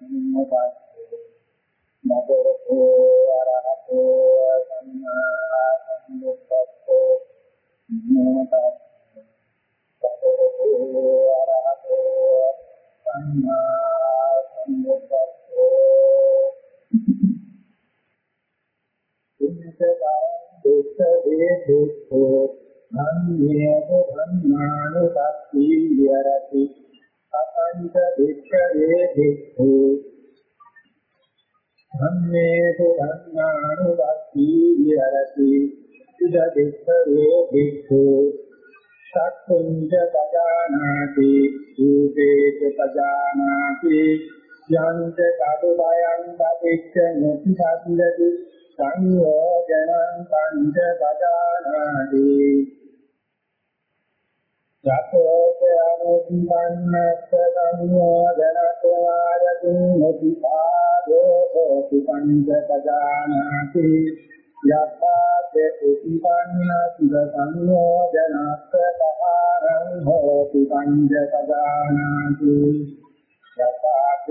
සම්පස්සේ නබෝ අරහතෝ සම්මා සම්බුද්දස්සේ නමෝ නබෝ අරහතෝ සම්මා සම්බුද්දස්සේ ඉන්නකා දුක්ඛ වේදිතෝ ධම්මේව ධම්මානුපස්සී විරති අසංක වික්ඛවේ වික්ඛෝ ධම්මේව ධම්මානුපස්සී විරති ඉද වික්ඛවේ වික්ඛෝ සත්තුංජ පජානාති. රූපේච පජානාති. යන්ත කබයං පටිච්ච නොති සම්දති සංයෝජනං පංච පදානාති යතෝච අනුසම්පන්නස්ස සංයෝජනත්වාරතින් නොතිපාදෝ හෝති පංච පදානාති යත්තාච උපන්නස්ස සංයෝජනස්ස පහරං හෝති පංච පදානාති යත්තාච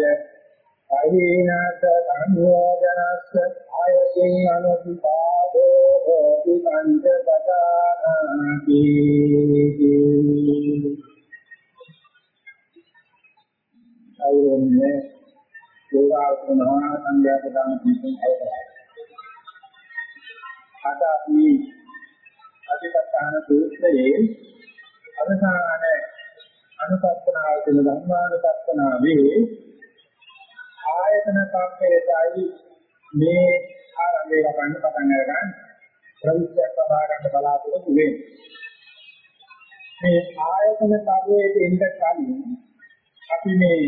අහිනත සංයෝජනස්ස ආයතින් අනුපාදෝ හෝති පංච පදානාති අයෝන්නේ යෝගාසනා සංඥාපදාන පිටින් අවසරයි අද අපි අධිපත්‍යාන සූත්‍රයේ අවසාන අනුපස්සනාව කියන ධර්මානුපස්සනාවේ ආයතන කම්පේතයි මේ ආරම්භය ගන්න පටන් අරගන්න. ප්‍රවිෂ්ඨයක් ලබා ගන්න බලාපොරොත්තු වෙන්නේ. මේ ආයතන කර්මයේ ඉන්න කලින් අපි මේ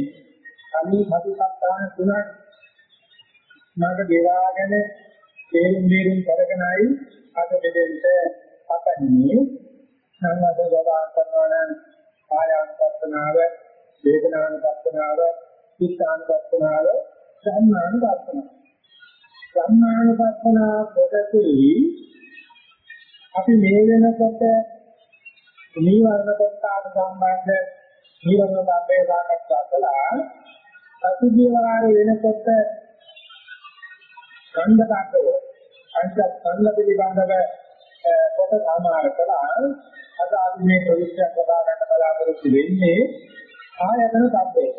කලින් හදිපත්තාන තුනක් මඟ ගෙවාගෙන තේරුම් බේරුම් කරගෙනයි අද මෙදෙන්ට පතන්නේ සංවාද ගොඩාක් කරනවා නම් ආයාසප්පනාව වේදනානුපස්සනාව චිත්තානුපස්සනාව ධම්මානුපස්සනාව ධම්මානුපස්සනාව පොතේ අපි මේ වෙනකොට නීවරණ කොටාට සම්බන්ධ නීවරණ ධර්මයේ සාකච්ඡා කළා. අසුභිවාරය වෙනකොට කණ්ඩකාරව අංශ කණ්ඩ පිළිබඳව පොත සාමාර කළා. අද අපි මේ ප්‍රවිෂ්ඨයක් කතා කරන්න බලාපොරොත්තු වෙන්නේ ආයතන සම්පේත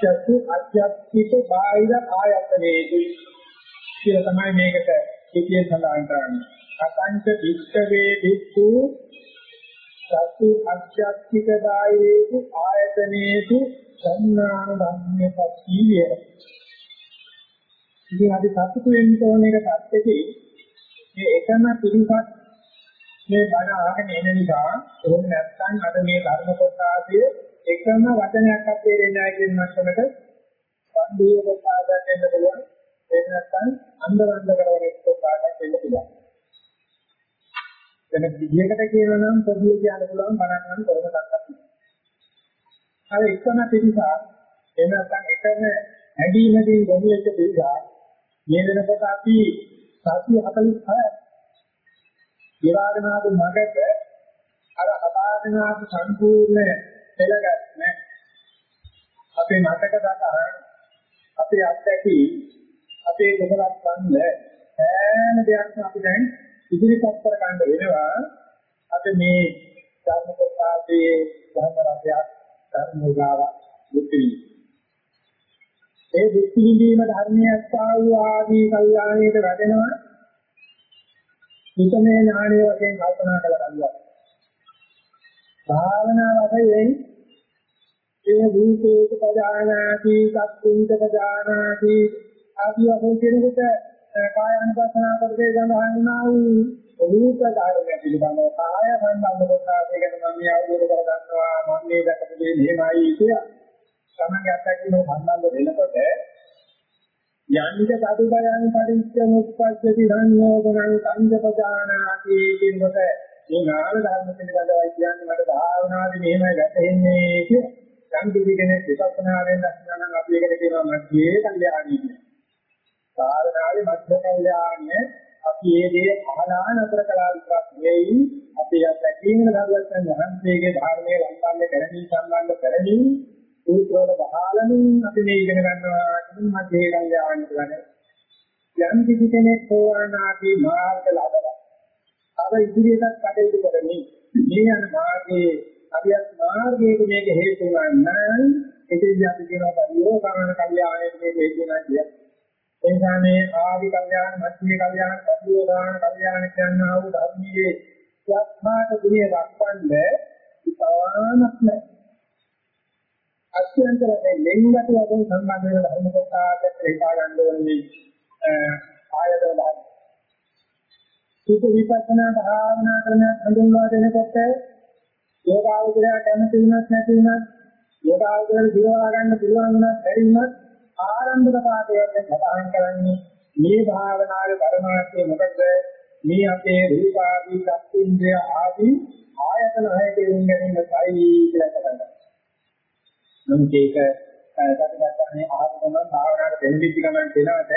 චතු අධ්‍යාත්මික බාහිර ආයතනයේදී. කියලා තමයි මේකට පිටියෙන් සඳහන් කරන්නේ. අසංක වික්ඛවේ වික්ඛු චතු අධ්‍යාත්මික බාහිරේසු ආයතනයේසු සම්නාන ධම්මේ පස්සීය. ඉතින් අපි සතුටු වෙන්න ඕන එක පැත්තකේ මේ එකම පිළිපත් මේ බණ අහගෙන එන නිසා ඕක නැත්නම් අද මේ ධර්ම කොටාසේ එකම වචනයක් අපේ දෙන්නයි කියන මට්ටමට සම්දීය කොටාසක් වෙන්න පුළුවන් ඒක නැත්නම් අන්දවන්ද කරන එක් කොටාසක් වෙන්න පුළුවන් වෙන විදියකට කියනවා නම් පොදිය කියන්න පුළුවන් බණක් නම් කොහොමද අත්දැකීම අර එකම පිළිසා එහෙම නැත්නම් එකම ඇදීමකින් ගොනු වෙච්ච පිළිසා මේ වෙනකොට අපි සතිය 46 ඊවාගනාද මගට අර හදාගෙනාද සම්පූර්ණ පෙළගැස්ම. අපේ මතක දතහන් අපේ අත්දැකි අපේ දෙකලක් ගන්න සෑම දෙයක්ම අපි දැන් ඉදිරිපත් කර ගන්න වෙනවා. අපි මේ ධර්ම කොටාවේ ධර්ම රසයක් ධර්ම උගාව දුක්ඛී ඒ දුක් විඳීම ධර්මයක් ආවෝ ආදී කල්යාණයට වැඩෙනවා හිතමේ ඥානය වශයෙන් කල්පනා කරලා බලනවා භාවනා වශයෙන් ඒ දීපේක පදානාති සත්තුන්ත පදානාති ආදී වශයෙන් කෙනෙකුට කාය අනුපස්සනා කරේ සඳහන් වුණා වූ රූප ධර්ම පිළිබඳව කාය සම්බන්ධ කොටස ගැන මම මේ අවබෝධ කරගන්නවා මම මේ දැකපු දේ මෙහෙමයි කියලා තමන්ගේ අත්දැකීම සම්බන්ධ වෙනකොට යන්නික සතුටයන් පරිච්ඡ මුක්පස්සති සංයෝගනං සංජපදානාති කියනකොට මේ නාම ධර්ම පිළිබඳවයි කියන්නේ මට භාවනාවේ මෙහෙමයි ගැටෙන්නේ කිය. යම් කිසි කෙනෙක් විපස්සනාවෙන් දැක්කම අපි ඒකට කියනවා මධ්‍යේ කල්යාණී කියන. භාවනාවේ මධ්‍ය කල්යාණිය අපි මේ දේ අහලා නතර කළා විතරක් නෙවෙයි අපි අත්දැකීම් දරුවන් වහන්සේගේ ධර්මයේ සම්බන්ධ කරමින් සම්බන්ධ කරමින් සූත්‍රවල බහාලමින් අපි මේ ඉගෙන ගන්නවා කියන මධ්‍යේ කල්යාණ කරන්නේ. යම් කිසි කෙනෙක් සෝවානාදී මාර්ග ලබලා අර ඉදිරියට කටයුතු කරමින් මේ යන මාර්ගයේ අභියස් මාර්ගයේ මේක හේතු වන්නන් ඒකදී අපි කියනවා බලියෝ කරන කල්යාණයට මේක හේතු වෙනවා කියන්නේ. ඒ නිසා මේ ආදි කල්යාණ මධ්‍ය කල්යාණ පරියෝ දාන කල්යාණ කියනවා වූ ධර්මයේ යක්මාත ගුණය දක්වන්නේ ඉතාමත් නැහැ. අත්‍යන්තයෙන් ලෙන්ගත වශයෙන් සම්බන්ධ වෙන ධර්ම කොටසකට හිතා ගන්න ඕනේ ආයතන බලන්න. සුත විපස්සනා භාවනා කරන හඳුන්වා දෙනකොට යෝගාවචරය කැමති වුණත් නැති වුණත් යෝගාවචරය දිරවා ගන්න පුළුවන් වුණත් බැරි වුණත් ආරම්භක පාඩයෙන් සඳහන් කරන්නේ මේ භාවනාවේ පරමාර්ථය මොකද මේ අපේ රූපාදී සත්‍යින්ද්‍රය ආදී ආයතන හයේ දෙන්න ගැනීමයි කියලා කරන්නේ. නමුත් ඒක සත්‍යගතන්නේ ආත්මම භාවනාවට දෙන්නේ ගමන් දෙනවට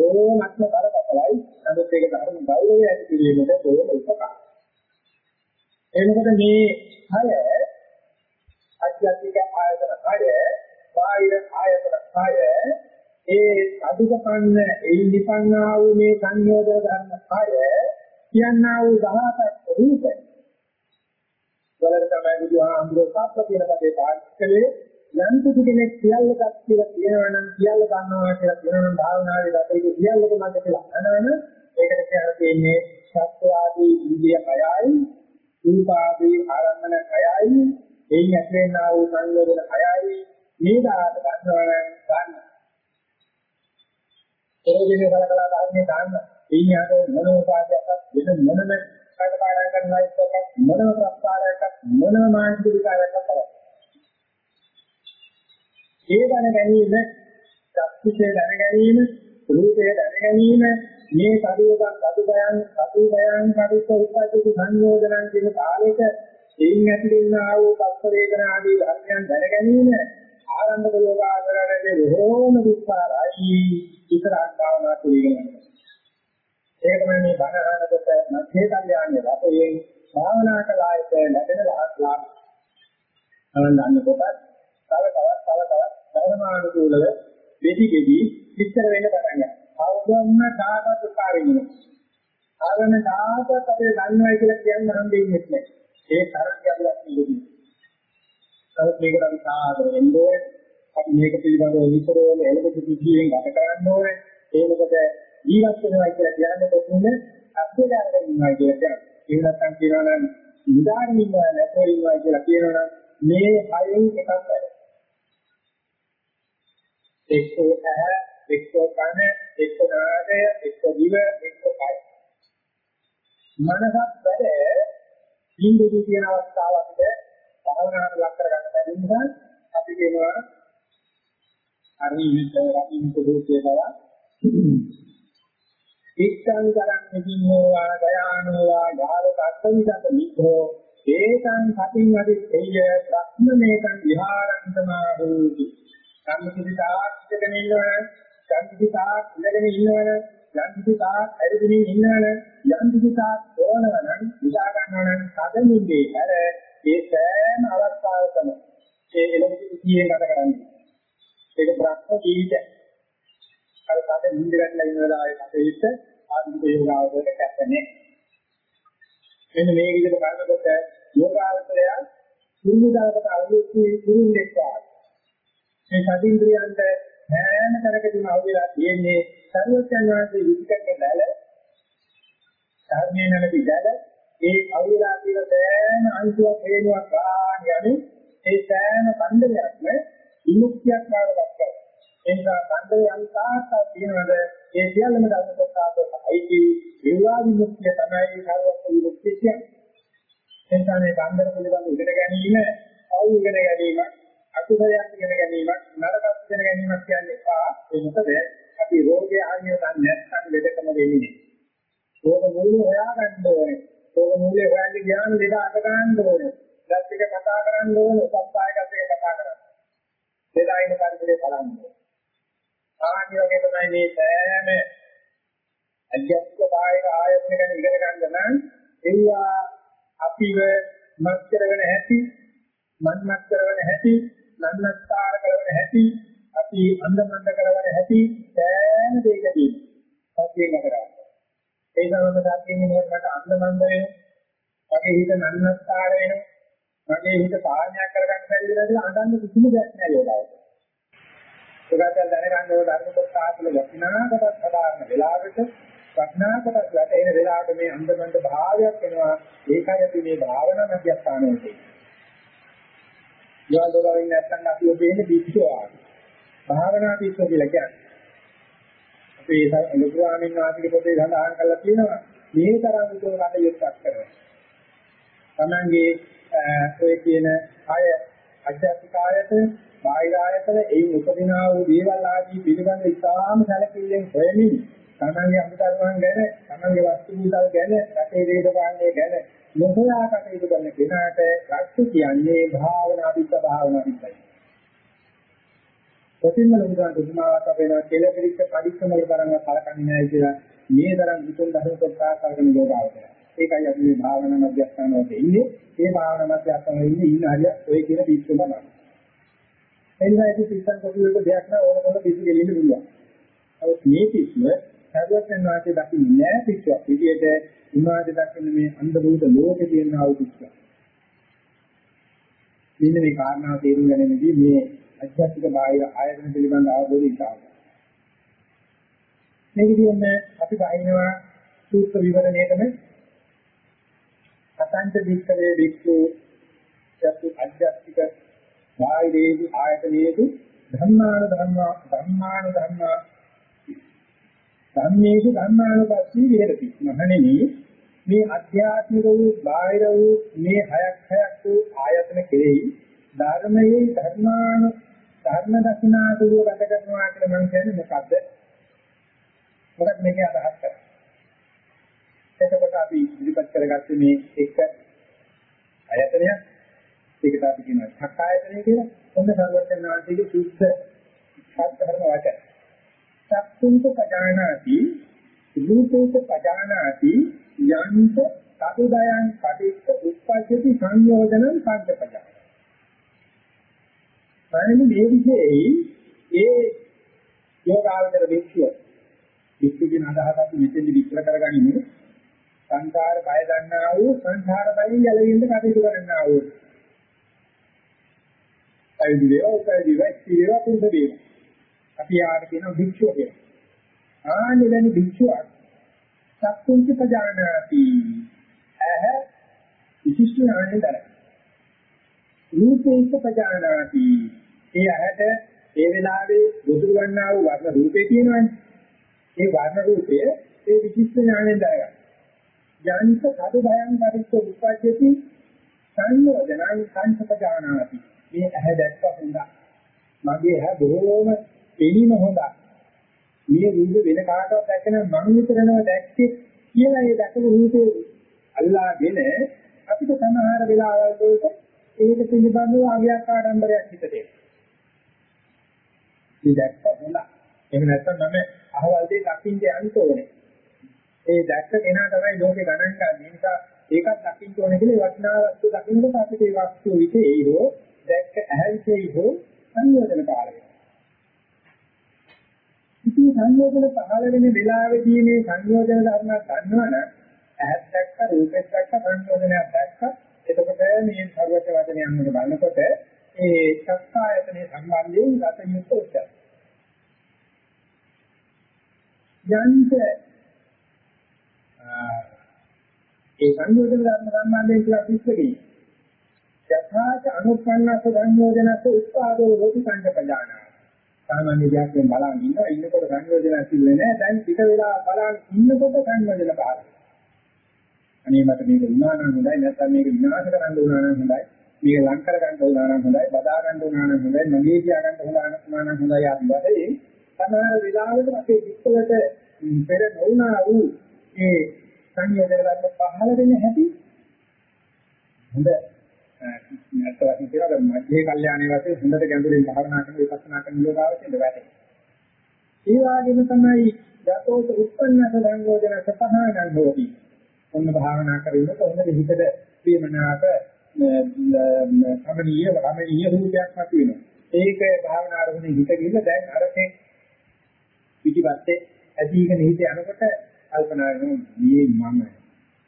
ඕනක්ම කරකටලයි. නමුත් ඒක ධර්ම ගෞරවය ඇති කිරීමට ඕන උපකාරයි. එනකොට මේ හය අධ්‍යාත්මික ආයතන හය, බාහිර ආයතන හය ඒ අධිකපන්න එයින් නිපන්නා වූ මේ සංයෝජන ධර්ම හය කියනා වූ 17ක් රූපය. වලට තමයි බුදුහාමුදුරුවෝ සත්‍ය කියන කේ පාවිච්චි කළේ. යම් කිසි කෙනෙක් සියල්ලකට කියලා කියනවා නම් සියල්ල ගන්නවා කියලා කියනවා නම් භාවනාවේ ගත යුතු සියල්ලක මැද කියලා අනවන ඒකට කියලා තියෙන්නේ සත්‍වාදී ඉන්දිය කයයි රූපාදී ආරම්මන කයයි එයින් ඇතිවෙනා වූ සංයෝජන කයයි මේ දාට ගන්නවා නම් ගන්න. ඒකේ කලකලා ධර්මයේ දාන්න. එයින් යට මොනෝපාදයක් වෙන මොනම කඩපාඩම් කරනවා ඉස්සක් මොනම ප්‍රස්තාරයක් මොනම මානසික විකාරයක් කරන්නේ ඒ දැන ගැනීම, සත්‍යය දැන ගැනීම, රූපය දැන ගැනීම, මේ සාධුවක සතුටයන්, සතුටයන් කටුත් උත්පත්ති සංයෝජනන් කියන කාලෙක එයින් ඇතිවෙනා වූ පස්ස වේදනා ආදී ධර්මයන් දැන ගැනීම ආරම්භක යෝගාචරණයේ බොහෝම විස්තරයි ඉතරක් භාවනා පිළිගන්න. ඒක තමයි මේ බණ අහනකොට මධ්‍ය කල්යාණයේ රටේ භාවනා කලායත ලැබෙන ලාභ. අනන්ත කොට තව තවත් තව තවත් ධර්මානුකූලව දෙදි දෙදි විස්තර වෙන්න පටන් ගන්නවා. අවබෝධන කාටත් උපාරින්නේ. ආගම දායකත් අපේ දන්නවයි කියලා කියන්න හම්බෙන්නේ නැහැ. ඒ තරම් ගැඹුරක් නෙවෙයි. තවත් මේකට අපි සාදර වෙන්න ඕනේ. අපි මේක පිළිබඳව විතරෝම එළඹ සිටියෙන් ගත කරන්න ඕනේ. ඒ මොකද ජීවත් වෙනවා කියලා කියන්නේ කොහොමද? අත්දැකගෙන ඉන්නවා කියලා කියනවා. ඒ නැත්තම් කියනවා නම් නිදාගෙන ඉන්නවා නැතෝ ඉන්නවා කියලා කියනවා නම් මේ හයෙන් එකක් වැඩ. එක්කෝ ඇහ, එක්කෝ කන, එක්කෝ නාසය, එක්කෝ දිව, එක්කෝ කය. මනසත් වැඩ ඉන්දියදී තියෙන අවස්ථාවකට භාවනාවට ලක් කරගන්න බැරි නිසා අපි කියනවා අරිමිත රකින්ත දෝෂය බව. ඉක්ඛං කරන් නිදින්නෝවා දයානෝවා යාවක අත්විදත නිකෝ ඒකං සතින් අධි එය ප්‍රඥමේකං විහාරන්තමා හෝති සම්මුති තාක් ඉඳගෙන ඉන්නවනම් සම්මුති තාක් ඉඳගෙන ඉන්නවනම් යම්කිසි තාක් ඇරිදින ඉන්නවනම් යම්කිසි තාක් ඕනවනම් විසා ගන්නවනම් සදමින්දී අර ඒ සෑම අවස්ථාවකම ඒ එළඹ සිටියේ ගත කරන්නේ. ඒක බ්‍රහ්ම ජීවිතය. අර සාද නිින්ද ගන්න ඉන්න වෙලාවේ කටහිට ආධික යෝගාවදයට කැපෙන්නේ මෙන්න මේ විදිහට බලනකොට යෝගාවචරය කුරුදාකට අවුලුත් කුරුන්ෙක් වාගේ. මේ සතිඉන්ද්‍රියන්ට හැම තැනකදීම අවුලලා තියෙන්නේ සර්වඥාන් වහන්සේ විචක්ක බැල ධර්මයේ නැති බැල ඒ අවුලලා තියෙන සෑම අංශුවක් හේනුවක් ගන්න යන්නේ ඒ සෑම බන්ධනයක්ම විමුක්තියක් බවට පත් ඒ නිසා බන්ධනය අංශාවක් තියෙනවද ඒ සියල්ලම ධර්ම කොටසට අයිති. විවාහ විමුක්තිය තමයි සර්වඥ විමුක්තිය කියන්නේ. එනිසා මේ බන්ධන පිළිබඳ ඉගෙන ගැනීම අවු ඉගෙන ගැනීමක් අකුසලයක් ඉගෙන ගැනීමක් නරකක් ඉගෙන ගැනීමක් කියන්නේ පා ඒ මොකද අපි රෝගය ආනිය ගන්න නැත්නම් ලෙඩකම වෙන්නේ රෝග මූලය හොයා ගන්න ඕනේ. රෝග මූලය හොයන්න ගියාම ලෙඩ අට ගන්න ඕනේ. දැත් එක කතා කරන්න ඕනේ සත්‍යයකට කතා කරන්න. ලෙඩයින පරිදි බලන්න. ආනිය වගේ තමයි මේ සෑම අධ්‍යාත්මික බාහිර ආයතන ගැන ඉගෙන ගන්න නම් ඒවා අපිව මත් කරගෙන ඇති මන්මත් කරගෙන ඇති නන්නස්කාර කරන හැටි අපි අන්දමන්ද කරන හැටි සෑම දෙයකදී සත්‍යයෙන් කරා. ඒ සමග සත්‍යයෙන් මේකට අන්දමන්ද වෙන මගේ හිත නන්නස්කාර වෙන මගේ හිත පාලනය කරගන්න බැරි වෙනවා කියලා අඬන්න කිසිම දෙයක් නැහැ යෝගාවට. ඒකට දැනගන්න ඕන ධර්ම කොටස ආතුල වටිනාකමක් සදාරන වෙලාවට වටිනාකමක් වැටෙන වෙලාවට මේ අන්දමන්ද භාවයක් වෙනවා ඒකයි අපි මේ භාවනා මධ්‍යස්ථානයේ තියෙන්නේ. යාදවලින් නැත්තම් අපි ඔබේනේ පිස්සුවා. භාවනා පිස්සුව කියලා කියන්නේ. අපේ ලොකුවාමින් වාසික පොතේ සඳහන් කරලා තියෙනවා මේ තරම් උතුම් කටයුත්තක් කරනවා. Tamange ඔය කියන අය අධ්‍යාත්මික ආයතන, බාහිර ආයතන, ඒ උපදිනා වූ දේවල් ආදී පිළිබඳ ඉතාම සැලකිල්ලෙන් හොයමින් Tamange අමුතරවන් ගැන, Tamange වස්තු මුදල් ගැන, රටේ දේශපාලනය ගැන නොහොයා කටයුතු කරන කෙනාට රක්ෂ කියන්නේ භාවනා පිට භාවනා පිටයි. කොටින්ම ලොකුදාට උපමාවක් අපේනවා කෙල පිළිච්ච පරික්‍රම වල තරංග කලකන්නේ නැහැ කියලා මේ තරම් විතුන් දහන කොටා කරගෙන යෝගාවචරය. ඒකයි අපි මේ භාවනා මධ්‍යස්ථාන වලට ඉන්නේ. මේ භාවනා මධ්‍යස්ථාන වල ඉන්නේ ඉන්න හරිය ඔය කියන පිස්සු තමයි. එනිසා ඉතින් පිස්සන් කොටුවක දෙයක් නෑ ඕන කොහොම පිස්සු ගෙලින්න පුළුවන්. නමුත් මේ පිස්සුව සර්වඥ වාක්‍ය දකින්නේ නෑ පිස්සුවක්. විදියට උනාද දකින්න මේ අන්ධ භූත ලෝකේ තියෙන ආවුතිස්ස. මෙන්න මේ කාරණාව තේරුම් ගැනීමදී මේ අධ්‍යාත්මික බාහිර ආයතන පිළිබඳ අවබෝධය ඉතාම. මේ විදිහම අපි බහිනවා සූත්‍ර විවරණයටම අතන්ත වික්‍රේ වික්ඛු යතු අධ්‍යාත්මික බාහිරේහි ආයතනයේදී ධර්මාන ධර්මා ධර්මාන ධර්මා ධම්මේසු ධර්මානුපස්සී විහෙරති. මහණෙනි මේ අධ්‍යාත්මික වූ බාහිර වූ මේ හයක් හයක් වූ ආයතන කෙරෙහි ධර්මයේ ධර්මාන ධර්ම දක්ෂිනාතුව ගත කරනවා කියලා මම කියන්නේ මොකද්ද? මොකක්ද මේකේ අදහස් කරන්නේ? එතකොට අපි ඉදිරිපත් කරගත්තේ මේ එක ආයතනයක්. ඒකට අපි කියනවා සක්කායතනය කියලා. හොඳ සර්වඥාන්තිගේ සුද්ධ සත්‍යධර්ම වචන. චක්කුංච පජානාති රූපේච පජානාති යන්ත තදුදයන් පටිච්ච උප්පජ්ජති සංයෝජනං පංචපජා. මරණ මේ විශේෂයි ඒ යෝගාවචර වික්ෂය වික්ෂින අදහසක් මෙතෙන්දි විස්තර කරගනිමු සංසාර බය ගන්නා වූ සංසාර බයෙන් ගැලවෙන්න කටයුතු කරන්නා වූ අයිදි වේවා උපයිදි වේවා කුඳ වේවා අපි ආර කියන භික්ෂුව කියලා. ආනිදනි භික්ෂුවක් සත්තුන්ච පජානාති. අහ විශිෂ්ට ඥානෙ දරයි. රූපේක පජානාති. ඒ ඇහැට ඒ වෙලාවේ ගොදුරු ගන්නා වූ වර්ණ රූපේ තියෙනවනේ. ඒ වර්ණ රූපය ඒ විශිෂ්ට ඥානෙන් දරගන්න. ඥානික කඩ බයන් පරිච්ඡ උපජ්ජති සංයෝජනං සංසපජානාති. මේ ඇහැ දැක්ක හොඳා. මගේ ඇහැ බොහෝම පෙනීම හොඳයි. මේ රූප වෙන කාටවත් දැකන මම විතරනව දැක්කේ කියලා ඒ දැකපු රූපේ අල්ලාගෙන අපිට සමහර වෙලාවල් වලට ඒක පිළිබඳව අගයක් ආඩම්බරයක් හිතට එනවා. මේ දැක්ක හොඳ. එහෙම නැත්නම් මම අහවල් දෙයක් දකින්න යන්න ඕනේ. ඒ දැක්ක කෙනා තමයි ලෝකේ ගණන් ගන්න. ඒ නිසා ඒකත් දකින්න ඕනේ කියලා වටිනා වස්තු දකින්නකොට අපිට ඒ වස්තු විශේෂයි හෝ දැක්ක ඇහැ විශේෂයි හෝ සංයෝජන කාල වෙනවා. ඉතින් සංයෝජන පහළ වෙන වෙලාවේදී මේ සංයෝජන ධර්ම ගන්නවනම් ඇහත් දැක්ක රූපෙත් දැක්ක සංයෝජනයක් දැක්ක එතකොට මේ සර්වච වචනයන් වල බලනකොට ඒ සත්‍යයතනේ සම්බන්ධයෙන් ගත යුතු උත්තර යන්ත ඒ සංයෝජන ධර්ම සම්බන්ධයෙන් කියලා පිස්සකේ යථාච අනුපන්නස සංයෝජනස උත්පාදෝ හෝති සංකප්පදානා සාමාන්‍ය දෙයක් වෙන බලන් ඉන්නවා. ඉන්නකොට සංයෝජන ඇතිවෙන්නේ නැහැ. දැන් ටික වෙලා බලන් ඉන්නකොට සංයෝජන පහළ. අනේ මට මේක වුණා නම් හොඳයි. නැත්නම් මේක විනාශ කරන්න වුණා නම් හොඳයි. මේක ලං කර ගන්න වුණා නම් හොඳයි. බදා ගන්න වුණා නම් හොඳයි. මගේ කියා ගන්න වුණා නම් හොඳයි. ආදී වශයෙන් සමහර වෙලාවකට අපේ විස්තරයට පෙර නොවුනා වූ ඒ සංයෝජන ධර්ම පහළ වෙන හැටි හොඳ නැත්ත වශයෙන් කියනවා මධ්‍යේ කල්යාණේ වශයෙන් හොඳට ගැඹුරින් භාවනා කරන විපස්සනා කරන යෝගාවචෙන්ද වැටේ. ඒ වගේම තමයි යතෝත උප්පන්නස සංයෝජන සපහානං හෝති. ඔන්න භාවනා කරනකොට හොඳට හිතට ප්‍රියමනාප කමනීය රමණීය රූපයක් මත වෙනවා. ඒක භාවනා අරමුණේ හිත ගිහින් දැන් අරකේ පිටිපස්සේ ඇදීගෙන හිත යනකොට කල්පනා කරනවා මේ මම.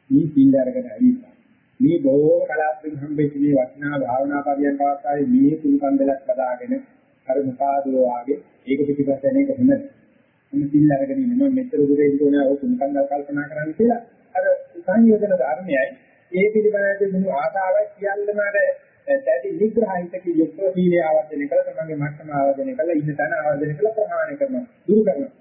මේ පිළ අරගෙන ඇවිල්ලා මේ බොහෝ කලාත්මක හම්බෙච්ච මේ වටිනා භාවනා පරියන්ක අවස්ථාවේ මේ කුණු කන්දලක් බදාගෙන අර මුකාදෝ ආගේ ඒක පිටිපස්ස එන එක හොඳ. මම පිළ අරගෙන ඉන්නවා මෙතර දුරේ ඉඳෝනේ ඔය කුණු කන්දල් කල්පනා කරන්න කියලා අර සංයෝජන ධර්මයයි. ඒ පිළිබඳව දුන්නු ආසාවක් කියන්නම අර දැඩි නිග්‍රහයිතක යුක්ත සීලය ආවර්ජනය කළ තමන්ගේ මට්ටම ආවර්ජනය කළා ඉන්න තැන ආවර්ජනය කළා ප්‍රහාණය කරනවා දුරු කරනවා.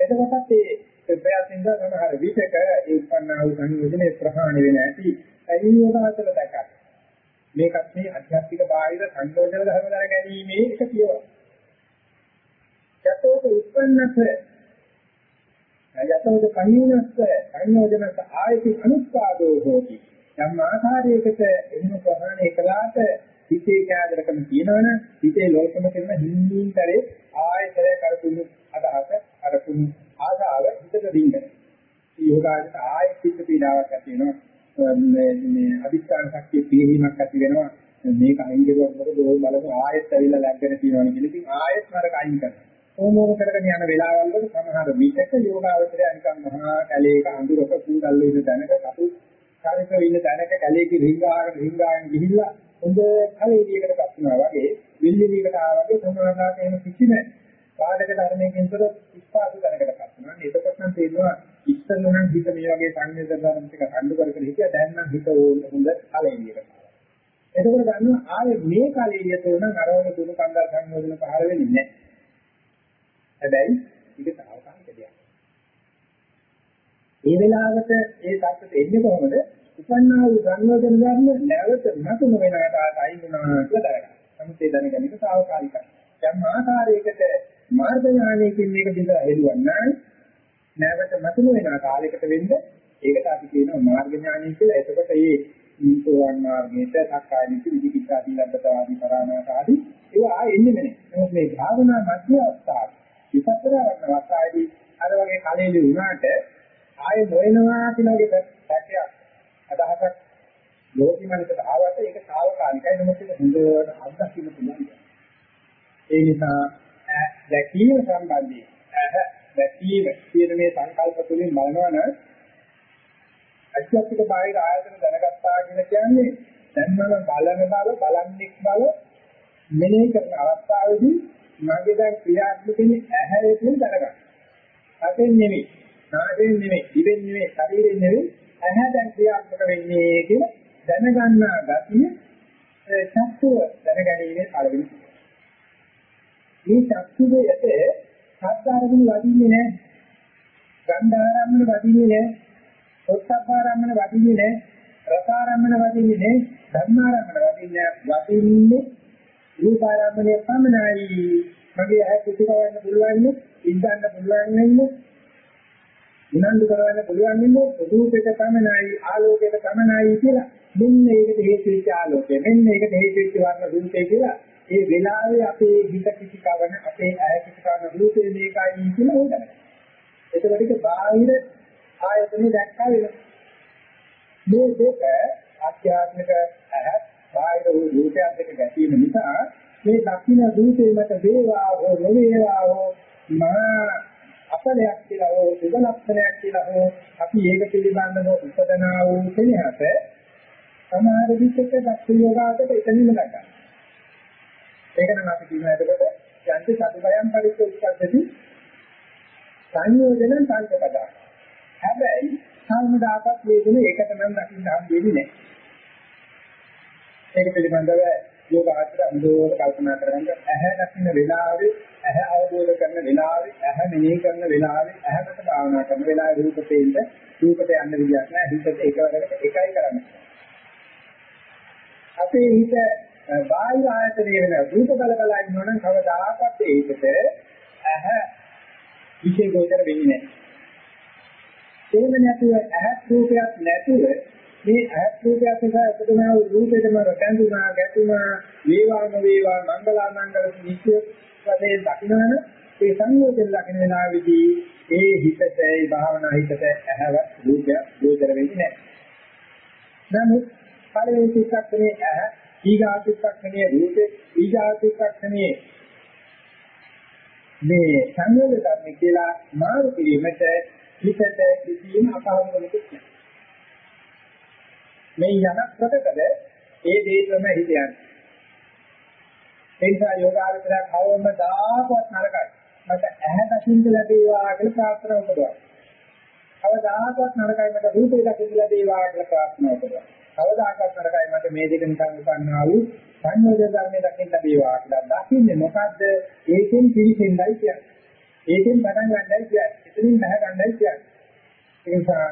එතකොටත් ඒ ප්‍රයත්නින්ද සමහර විටක ඒ උපන්නා වූ සංයෝජනේ ප්‍රහාණය වෙන ඇති ඇහිවදාතල දැකක් මේකත් මේ අධ්‍යාත්මික බාහිර සංයෝජන ධර්ම දර ගැනීමේ එක පියවර යතෝත උපන්නත යතෝත කණිනස්ස සංයෝජනස ආයති අනුත්පාදෝ හෝති. යම් ආකාරයකට එහෙම ප්‍රහාණය කළාට හිතේ කෑදරකම තියෙනවනම් හිතේ ලෝකම කරන හින්දීන්තරේ ආයතරය කරතුණු අදහස අරතුණු ආශාව හිතට දින්නවා. මේ යෝගාචර ආයෙත් හිත පීඩාවක් ඇති වෙනවා. මේ මේ අදිස්ථාන ශක්තිය පිළිහිමක් ඇති වෙනවා. මේක අයින් කරුවොත් මොකද ඕක බලමු ආයෙත් ඇවිල්ලා ලැබගෙන තියෙනවනේ කියලා. ඉතින් ආයෙත් මරක අයින් කරනවා. ඕමෝම කරගෙන යන වෙලාවල් වල සමහර විටක යෝගාවචරය නිකන් මහා කැලේක අඳුරක කුඩල් වෙන තැනක කටු කාර්යක වෙන තැනක කැලේක රිංගාගෙන රිංගාගෙන ගිහිල්ලා හොඳ කලෙලියකට පත් වෙනවා වගේ විල්ලිලියකට ආවා වගේ සමානතාවක එහෙම කිසිම බාධක ධර්මයකින් තොර ඉස්පාසු තැනකටපත් වෙනවා. එතකොට නම් තේරෙනවා ඉස්සෙල්ල නම් හිත මේ වගේ සංවේදන ධර්ම ටික කණ්ඩු කර කර හිටියා දැන් නම් හිත හොඳ කලෙලියකට. එතකොට ගන්නවා ආයේ මේ කලෙලිය තෝරන අරවල දුරු කන්දල් සංයෝජන පහළ වෙන්නේ නැහැ. හැබැයි ඒක තාවකාලික දෙයක්. මේ වෙලාවට ඒ தත්ත්වයට එන්නේ කොහොමද? උපන්නා වූ සංයෝජන ධර්ම නැවත නතුන වෙනකට අයින් වෙනවා කියලා දැනගන්න. නමුත් ඒ දැනගැනීම తాවකාලිකයි. යම් ආකාරයකට මාර්ග ඥානයකින් මේක දිහා එළුවන්න නැවත මතුන වෙන කාලයකට වෙන්න ඒකට අපි කියනවා මාර්ග ඥානය කියලා. එතකොට මේ සෝවන් මාර්ගයට සක්කාය දිට්ඨි විදිකිච්ඡා දීලබ්බතාදී පරාමාස ආදී ඒවා ආ එන්නේ නැහැ. නමුත් මේ භාවනා මධ්‍ය අවස්ථාව විපස්සනා වර්ණ අවස්ථාවේදී අර වගේ කලෙලි වුණාට ආයෙ නොයනවා කියන එක පැටයක් අදහසක් ලෝකිමනකට ආවට ඒක తాවකාලිකයි නමුත් ඒක හොඳට අත්දකින්න පුළුවන්. ඒ නිසා දැකීම සම්බන්ධයෙන් දැකීම කියන මේ සංකල්ප තුලින් බලනවා නම් අධ්‍යාත්මික බාහිර ආයතන දැනගත්තා කියලා කියන්නේ දැන් මම බලන බල බලන්නේ බල මෙනෙහි කරන අවස්ථාවේදී මගේ දැන් ක්‍රියාත්මක වෙන්නේ ඇහැ කියන දැනගන්න. අතෙන් නෙමෙයි, නාසයෙන් නෙමෙයි, දිවෙන් නෙමෙයි, ශරීරයෙන් නෙමෙයි ඇහැ දැන් ක්‍රියාත්මක වෙන්නේ කියලා දැනගන්නා ගතිය චක්කුව දැනගැනීමේ පළවෙනි මේ චක්කුවේට සත්‍යාරමුණු වදින්නේ නැහැ. ගන්ධාරම්මන වදින්නේ නැහැ. සොත්තපාරම්මන වදින්නේ නැහැ. රසාරම්මන වදින්නේ නැහැ. ධර්මාරම්මන වදින්නේ වදින්නේ රූපාරම්මනේ පමණයි. මගේ ඇහ පිටිකවන්න පුළුවන් නේ, ඉඳන්න පුළුවන් නේ. උනන්දු කරවන්න පුළුවන් නේ රූපෙට පමණයි, ආලෝකයට පමණයි කියලා. මෙන්න ඒකට හේතු වෙච්ච ආලෝකය. මෙන්න ඒකට හේතු වෙච්ච වර්ණ රූපය කියලා ඒ වෙලාවේ අපේ හිත කිසි කවන අපේ ඇය කිසි කවන රූපේ මේකයි කියලා හොයනවා. එතකොට ඒක බාහිර ආයතනෙ දැක්කා වෙනවා. මේ දෙක ආධ්‍යාත්මික ඇහ බාහිර වූ රූපයන් දෙක ගැටීම නිසා මේ දක්ෂින රූපේ මත වේවා හෝ නොවේවා හෝ මහා අපලයක් කියලා හෝ සුබලක්ෂණයක් කියලා හෝ අපි ඒක පිළිබඳව උපදනා වූ කෙනෙක් සමහර විචක දක්ෂ යෝගාවට එතනින්ම ගන්නවා. ඒක නම් අපි කියනවා එතකොට යන්ති සතිපයම් පරිච්ඡ උත්පත්ති සංයෝජන සංකපදා. හැබැයි සාමදාපත් වේදනේ ඒකට නම් දකින්න හම්බෙන්නේ නැහැ. ඒක පිළිබඳව යෝග ආචර අනුදෝධ කල්පනා කරගන්න ඇහැ දකින්න වෙලාවේ ඇහැ අවබෝධ කරන වෙලාවේ ඇහැ මෙනෙහි කරන වෙලාවේ ඇහැකට භාවනා කරන වෙලාවේ රූපතේින්ද රූපට යන්න විදියක් නැහැ හිතට එකවරකට එකයි කරන්නේ. අපේ හිත බාහිර ආයතනයේ වෙන රූප බල බල ඉන්නවනම් කවදාකවත් ඒකට ඇහැ විශේෂ ගෝචර වෙන්නේ නැහැ. එහෙම නැතුව ඇහත් රූපයක් නැතුව මේ ඇහත් රූපයක් නිසා උපදනා වූ රූපෙදම රැඳුනා ගැටුණා වේවාම වේවා මංගලා මංගල නිත්‍ය වශයෙන් දකින්නන ඒ සංයෝජන ලකින වෙනාවේදී ඒ හිතට ඒ භාවනා හිතට ඇහව රූපය ගෝචර වෙන්නේ නැහැ. නමුත් පළවෙනි චිත්තක්ෂණේ ඇහ ඊගාචිත්තක්ෂණයේ රූපේ ඊගාචිත්තක්ෂණයේ මේ සංයෝග ධර්ම කියලා මාරු කිරීමට හිතට කිසිම අපහසුතාවයක් නැහැ. මේ යන ප්‍රකටද ඒ දේ තමයි හිත යන්නේ. ඒ නිසා යෝගාවචරය කවම දාපවත් නරකයි. මට ඇහැ දකින්න ලැබේවා කියලා ප්‍රාර්ථනා කරනවා. කවදාකවත් නරකයි මට රූපේ දකින්න ලැබේවා කියලා ප්‍රාර්ථනා කරනවා. කවදාකවත් නරකයි මට මේ දෙක නිකන් උපන්නා වූ සංයෝජන ධර්මයේ දකින්න ලැබේවා කියලා. දකින්නේ මොකද්ද? ඒකෙන් පිළිසෙන්නයි කියන්නේ. ඒකෙන් පටන් ගන්නයි කියන්නේ. එතනින් බහ ගන්නයි කියන්නේ. ඒ නිසා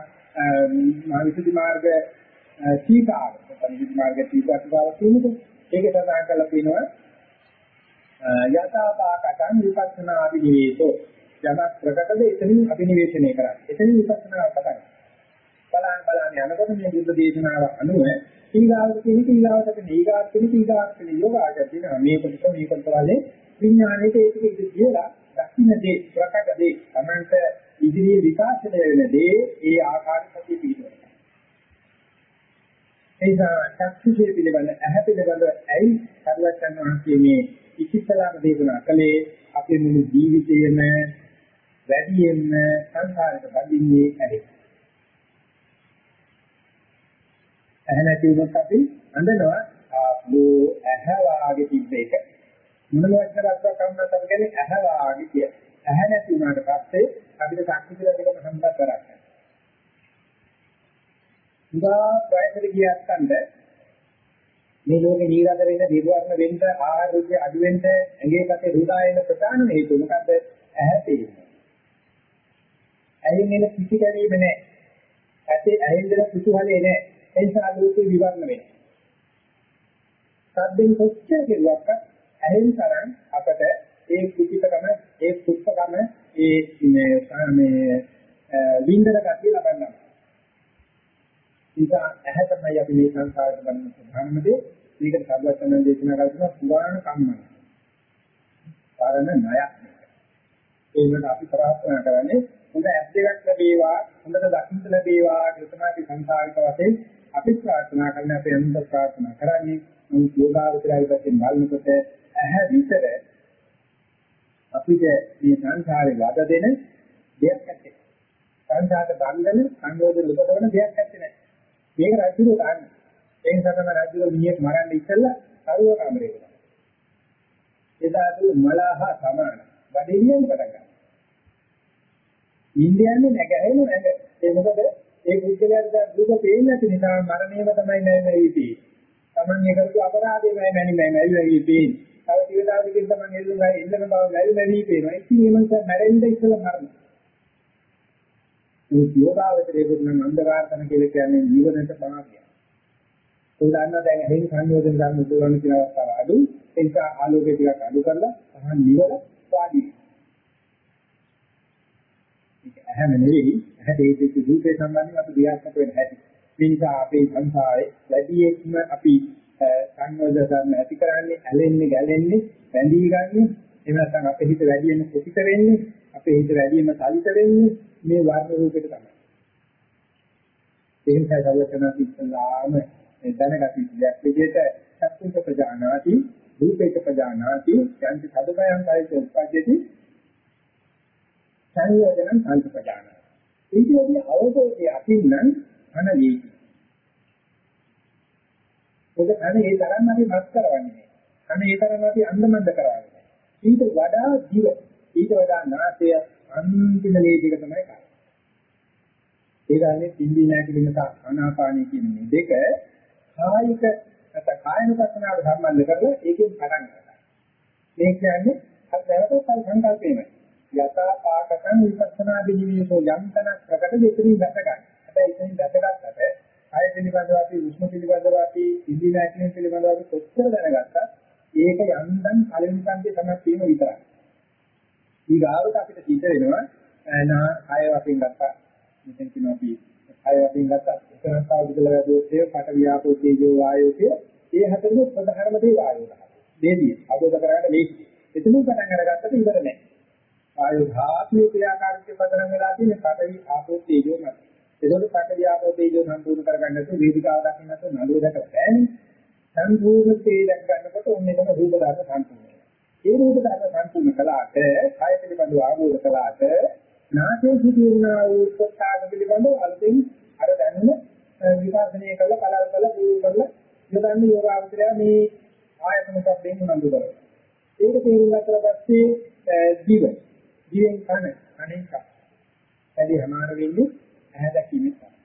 මා විසුද්ධි මාර්ග සීකාව, පරිවිද මාර්ග සීකාව කියන්නේ ඒක සඳහන් කරලා තියෙනවා යථාපාකටං විපස්සනා අභිනිවේෂෝ යමක් ප්‍රකටද එතනින් අභිනිවේෂණය කරන්නේ. එතනින් විපස්සනා පටන් බලන් බලන් යනකොට මේ බුද්ධ දේශනාව අනුව ඊගාවට කියන ඊගාවට කියන ඊගාවට කියන ඊගාවට කියන යෝගාට තියෙනවා. මේ කොට මේ කොට වලේ විඥානයේ ඒක ඉඳ කියලා දක්ෂිනදී ප්‍රකටදී අනන්ත ඉදිරියේ විකාශනය වෙන දේ ඒ ආකාරයට පිළිබඳව. එයිසා චක්ෂුෂේ පිළිබඳ ඇහැ පිළිබඳ ඇයි කරුවත් යනවා මේ ඉතිසලාම දේශනා කළේ අපේ මුළු ජීවිතයේම වැඩියෙන්ම සංසාරයට බඳින්නේ ඇයි. ඇහැ නැති වුණොත් අපි අඬනවා ආපෝ ඇහැ වාගේ තිබ්බ එක. මොන වචනයක් කවුරුත් අපි කියන්නේ ඇහැ වාගේ කිය. ඇහැ නැති වුණාට පස්සේ අපිට සාක්ෂි දෙකම සම්බන්ධ කරගන්න. උදා ප්‍රයත්න ගියත්තන්ද මේ ලෝකේ නිරාද වෙන නිර්වර්ණ වෙන්න ආහාර රුචි අඩු වෙන්න ඇඟේ කටේ රුදා එන ප්‍රධාන හේතුව මොකද්ද? ඇහැ තේරෙනවා. ඇයින් එන පිටි ගැනීම නැහැ. ඇතේ ඇහෙන් දෙන කුතුහලේ නැහැ. ඒ නිසා ලෝකේ විවරණ වෙනවා. සද්දෙන් කොච්චර කෙරුවක් ඇහෙන් තරම් අපට ඒ කුපිතකම ඒ කුප්පකම ඒ මේ මේ වින්දන ගතිය ලබන්නවා. නිසා ඇහැ තමයි අපි මේ සංසාරයට ගන්න ප්‍රධානම දේ. මේකට සම්බන්ධ දේශනා කරන පුරාණ කම්මන. කාරණ ණයක්. ඒ වෙන අපි ප්‍රාර්ථනා කරන්නේ හොඳ ඇස් දෙකක් ලැබේවා, හොඳට දකින්න ලැබේවා කියලා තමයි සංසාරික වශයෙන් අපි ප්‍රාර්ථනා කරන අපේ අනුන්ට ප්‍රාර්ථනා කරන්නේ. මේ යෝගාවචරය පැත්තෙන් බලනකොට ඇහැ විතර අපිට මේ සංසාරේ වද දෙන දෙයක් නැත්තේ. සංසාරට බන්ධන සංයෝජන උපදවන දෙයක් නැත්තේ. මේක රජුගේ කාරණා. ඒ නිසා තමයි රජුගේ මිනිහෙක් මරන්න ඉස්සෙල්ලා කරුව කාමරේට. එදා තු මලහ සමාන. වැඩියෙන් පටන් ගන්නවා. ඉන්දියාවේ නැගහැරෙන නැග. ඒ මොකද ඒ පුද්ගලයාට දුක පේන්නේ නැති නිසා මරණයම තමයි නැමෙන්නේ ඉතියි. Taman එකතු අපරාධයමයි මැනි මැනි මැවි පේන්නේ. තව ටික දවසකින් Taman එල්ලුම් ගා එල්ලන බව මැවි මැවි පේනවා. ඉතින් මේ මනස මැරෙන්න ඉස්සෙල්ලා මරනවා. මේ යෝගාවචරයේ ගුණ අන්ධකාරතන කියලා කියන්නේ ජීවනට සමාධිය. උදාහරණ දැන් එහෙන් සංයෝජන ගන්න උදාහරණ කියන අවස්ථාව අඩු. ඒක ආලෝකය ටිකක් අඩු කරලා පහන් නිවල වාඩි ඒක ඇහැම නෙවෙයි. ඇහැ දෙවිත් රූපේ සම්බන්ධයෙන් අපි ක්‍රියාත්මක වෙන්න ඇති. මේ නිසා අපේ සංසාරේ වැඩියෙන්ම අපි සංයෝජන ගන්න ඇති කරන්නේ ඇලෙන්නේ ගැලෙන්නේ බැඳී ගන්න. එහෙම නැත්නම් අපේ හිත වැඩියෙන්ම කුපිත වෙන්නේ අපේ හිත වැඩියෙන්ම සලිත වෙන්නේ. මේ වර්ණ රූපෙට තමයි. ඒ නිසා සර්වඥා ඉස්සලාම දැනගත යුතුයක් විදිහට සත්‍යක ප්‍රජානාති රූපේක ප්‍රජානාති යන්ති සදබයං කායික උපජ්ජති සංයෝජනං කායික ප්‍රජානාති. ඒකේදී අවබෝධය අකින්නම් අනදී. ඔබ අනේ ඒ තරම් අපි මත් කරවන්නේ. අනේ ඒ තරම් අපි අන්දමන්ද කරවන්නේ. ඊට වඩා ජීව ඊට වඩා නාසය අන්තිම ලේදික තමයි කරන්නේ. ඒ ගානේ පිම්බි නැති වෙනස ආනාපානිය කියන මේ දෙක කායික නැත්නම් කායනුපස්සනාවට සම්බන්ධ කරලා ඒකෙන් පටන් ගන්නවා. මේ කියන්නේ අත්‍යවශ්‍ය සංකල්පයමයි. යථා පාකකම් විපස්සනා දිවිසෝ යම්තන ප්‍රකට දෙකකින් දැක ගන්න. හැබැයි ඉතින් දැකගත්තට ආය පිළිබඳව අපි උෂ්ම පිළිබඳව අපි ඉන්දිය නැතිනම් පිළිබඳව අපි කොච්චර දැනගත්තත් ඒක යන්තම් කලින් සංකේ තමයි තියෙන විතරයි. ඊගාවට අපිට සිද්ධ වෙනවා නා ආය වශයෙන් ගත්තා. මෙතන කියන අපි ආය වශයෙන් ගත්තා. එතනත් අවුදල වැදුවොත් ඒ පට වියාපෝ තේජෝ වායෝ කිය ඒ හතරෙම ප්‍රධානම දේ වායෝ තමයි. දෙවිය අවබෝධ කරගන්න මේක. එතනින් පටන් අරගත්තට ඉවර නැහැ. වායෝ ධාතුවේ ක්‍රියාකාරීත්වය පදනම් වෙලා තියෙන පඨවි ආපෝ තේජෝ මත. ඒකෝට පඨවි ආපෝ තේජෝ සම්පූර්ණ කරගන්න නැතුව වේදිකාව දකින්න නැතුව නළුව දැක බෑනේ. සම්පූර්ණ තේ දැක් ගන්නකොට ඔන්න එකම රූප ධර්ම සම්පූර්ණයි. ඒ රූප ධර්ම සම්පූර්ණ කළාට කාය පිළිබඳව ආවෝද කළාට නාසයේ සිටිනා වූ කොටාක පිළිබඳව අලුතින් අර දැනුම විකාශනය කළ කලල් කළ පුරු කරලා යොදන්නේ යෝගාවචරය මේ ආයතන සම්බෙන් උනන්දු කරනවා. ඒක තේරුම් ගත්තට පස්සේ දිව දිවෙන් කන කණෙන් කන. එදී හමාර වෙන්නේ ඇහැ දැකීමෙන් තමයි.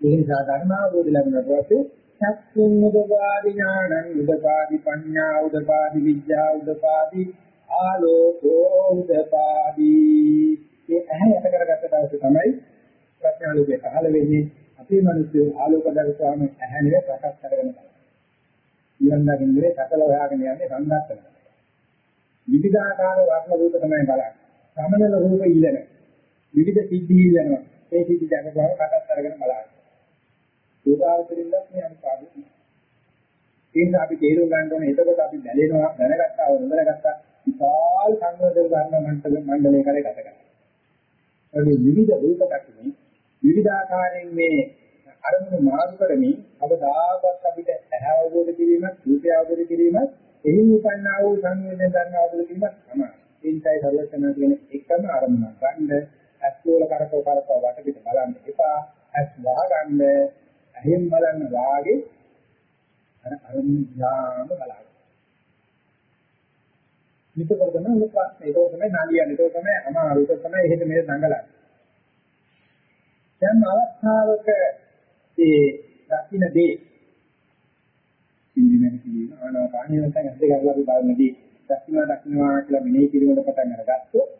ඒ නිසා ධර්මාවබෝධ ලැබුණාට පස්සේ සත්‍යං උදපාදි ඥානං උදපාදි පඤ්ඤා උදපාදි විද්‍යා උදපාදි ආලෝකෝ උදපාදි මේ ඇහැ යට කරගත්ත දවසේ තමයි ප්‍රඥා ලෝකේ පහළ වෙන්නේ අපේ මිනිස්සු ආලෝක දර්ශාවෙන් ඇහැ නෙවෙයි ප්‍රකාශ කරගෙන බලනවා. ඊවන් දකින්නේ සකල හොයාගෙන යන්නේ සංඝාතන. විවිධාකාර වර්ණ රූප තමයි බලන්නේ. සමනල රූප ඉල්ලන. විවිධ සිද්ධි ඉල්ලනවා. ඒ සිද්ධි දැකපුවම කටත් අරගෙන බලන්න. යෝගාවචරින්දත් මේ අනුපාදු. ඒ නිසා අපි තේරුම් ගන්න ඕනේ එතකොට අපි බැලෙනවා දැනගත්තා වුණාගත්තා විශාල සංවර්ධන ගන්න මණ්ඩල මණ්ඩලයක ගත කරනවා. ඒ විවිධ රූප දක්වමින් විවිධාකාරයෙන් මේ අරමුණු මාරු කරමින් අවදාගත් අපිට ඇහැ අවබෝධ කිරීමත් රූපය අවබෝධ කිරීමත් එහි උපන්නා වූ සංවේදන ධර්ම අවබෝධ කිරීමත් තමයි. ඒ නිසායි සර්වඥා කියන එකම අරමුණ ගන්න ඇස්වල කරකව කරකව වටපිට බලන්න එපා. ඇස් වහගන්න ඇහෙන් බලන්න වාගේ අර අරමුණ ඥාන බලන්න. විතර තමයි මේ ප්‍රශ්නේ. ඒක තමයි නාලියන්නේ. ඒක තමයි අමාරු. ඒක තමයි එහෙට මෙහෙට දඟලන්නේ. දැන් අවස්ථාවක ඒ දකින්න දේ ඉන්දිමෙන් කියන ආනාපානිය නැත්නම් ඇස් දෙක අරලා අපි බලනදී දකින්නවා දකින්නවා කියලා මෙනෙහි කිරීමකට පටන් අරගත්තොත්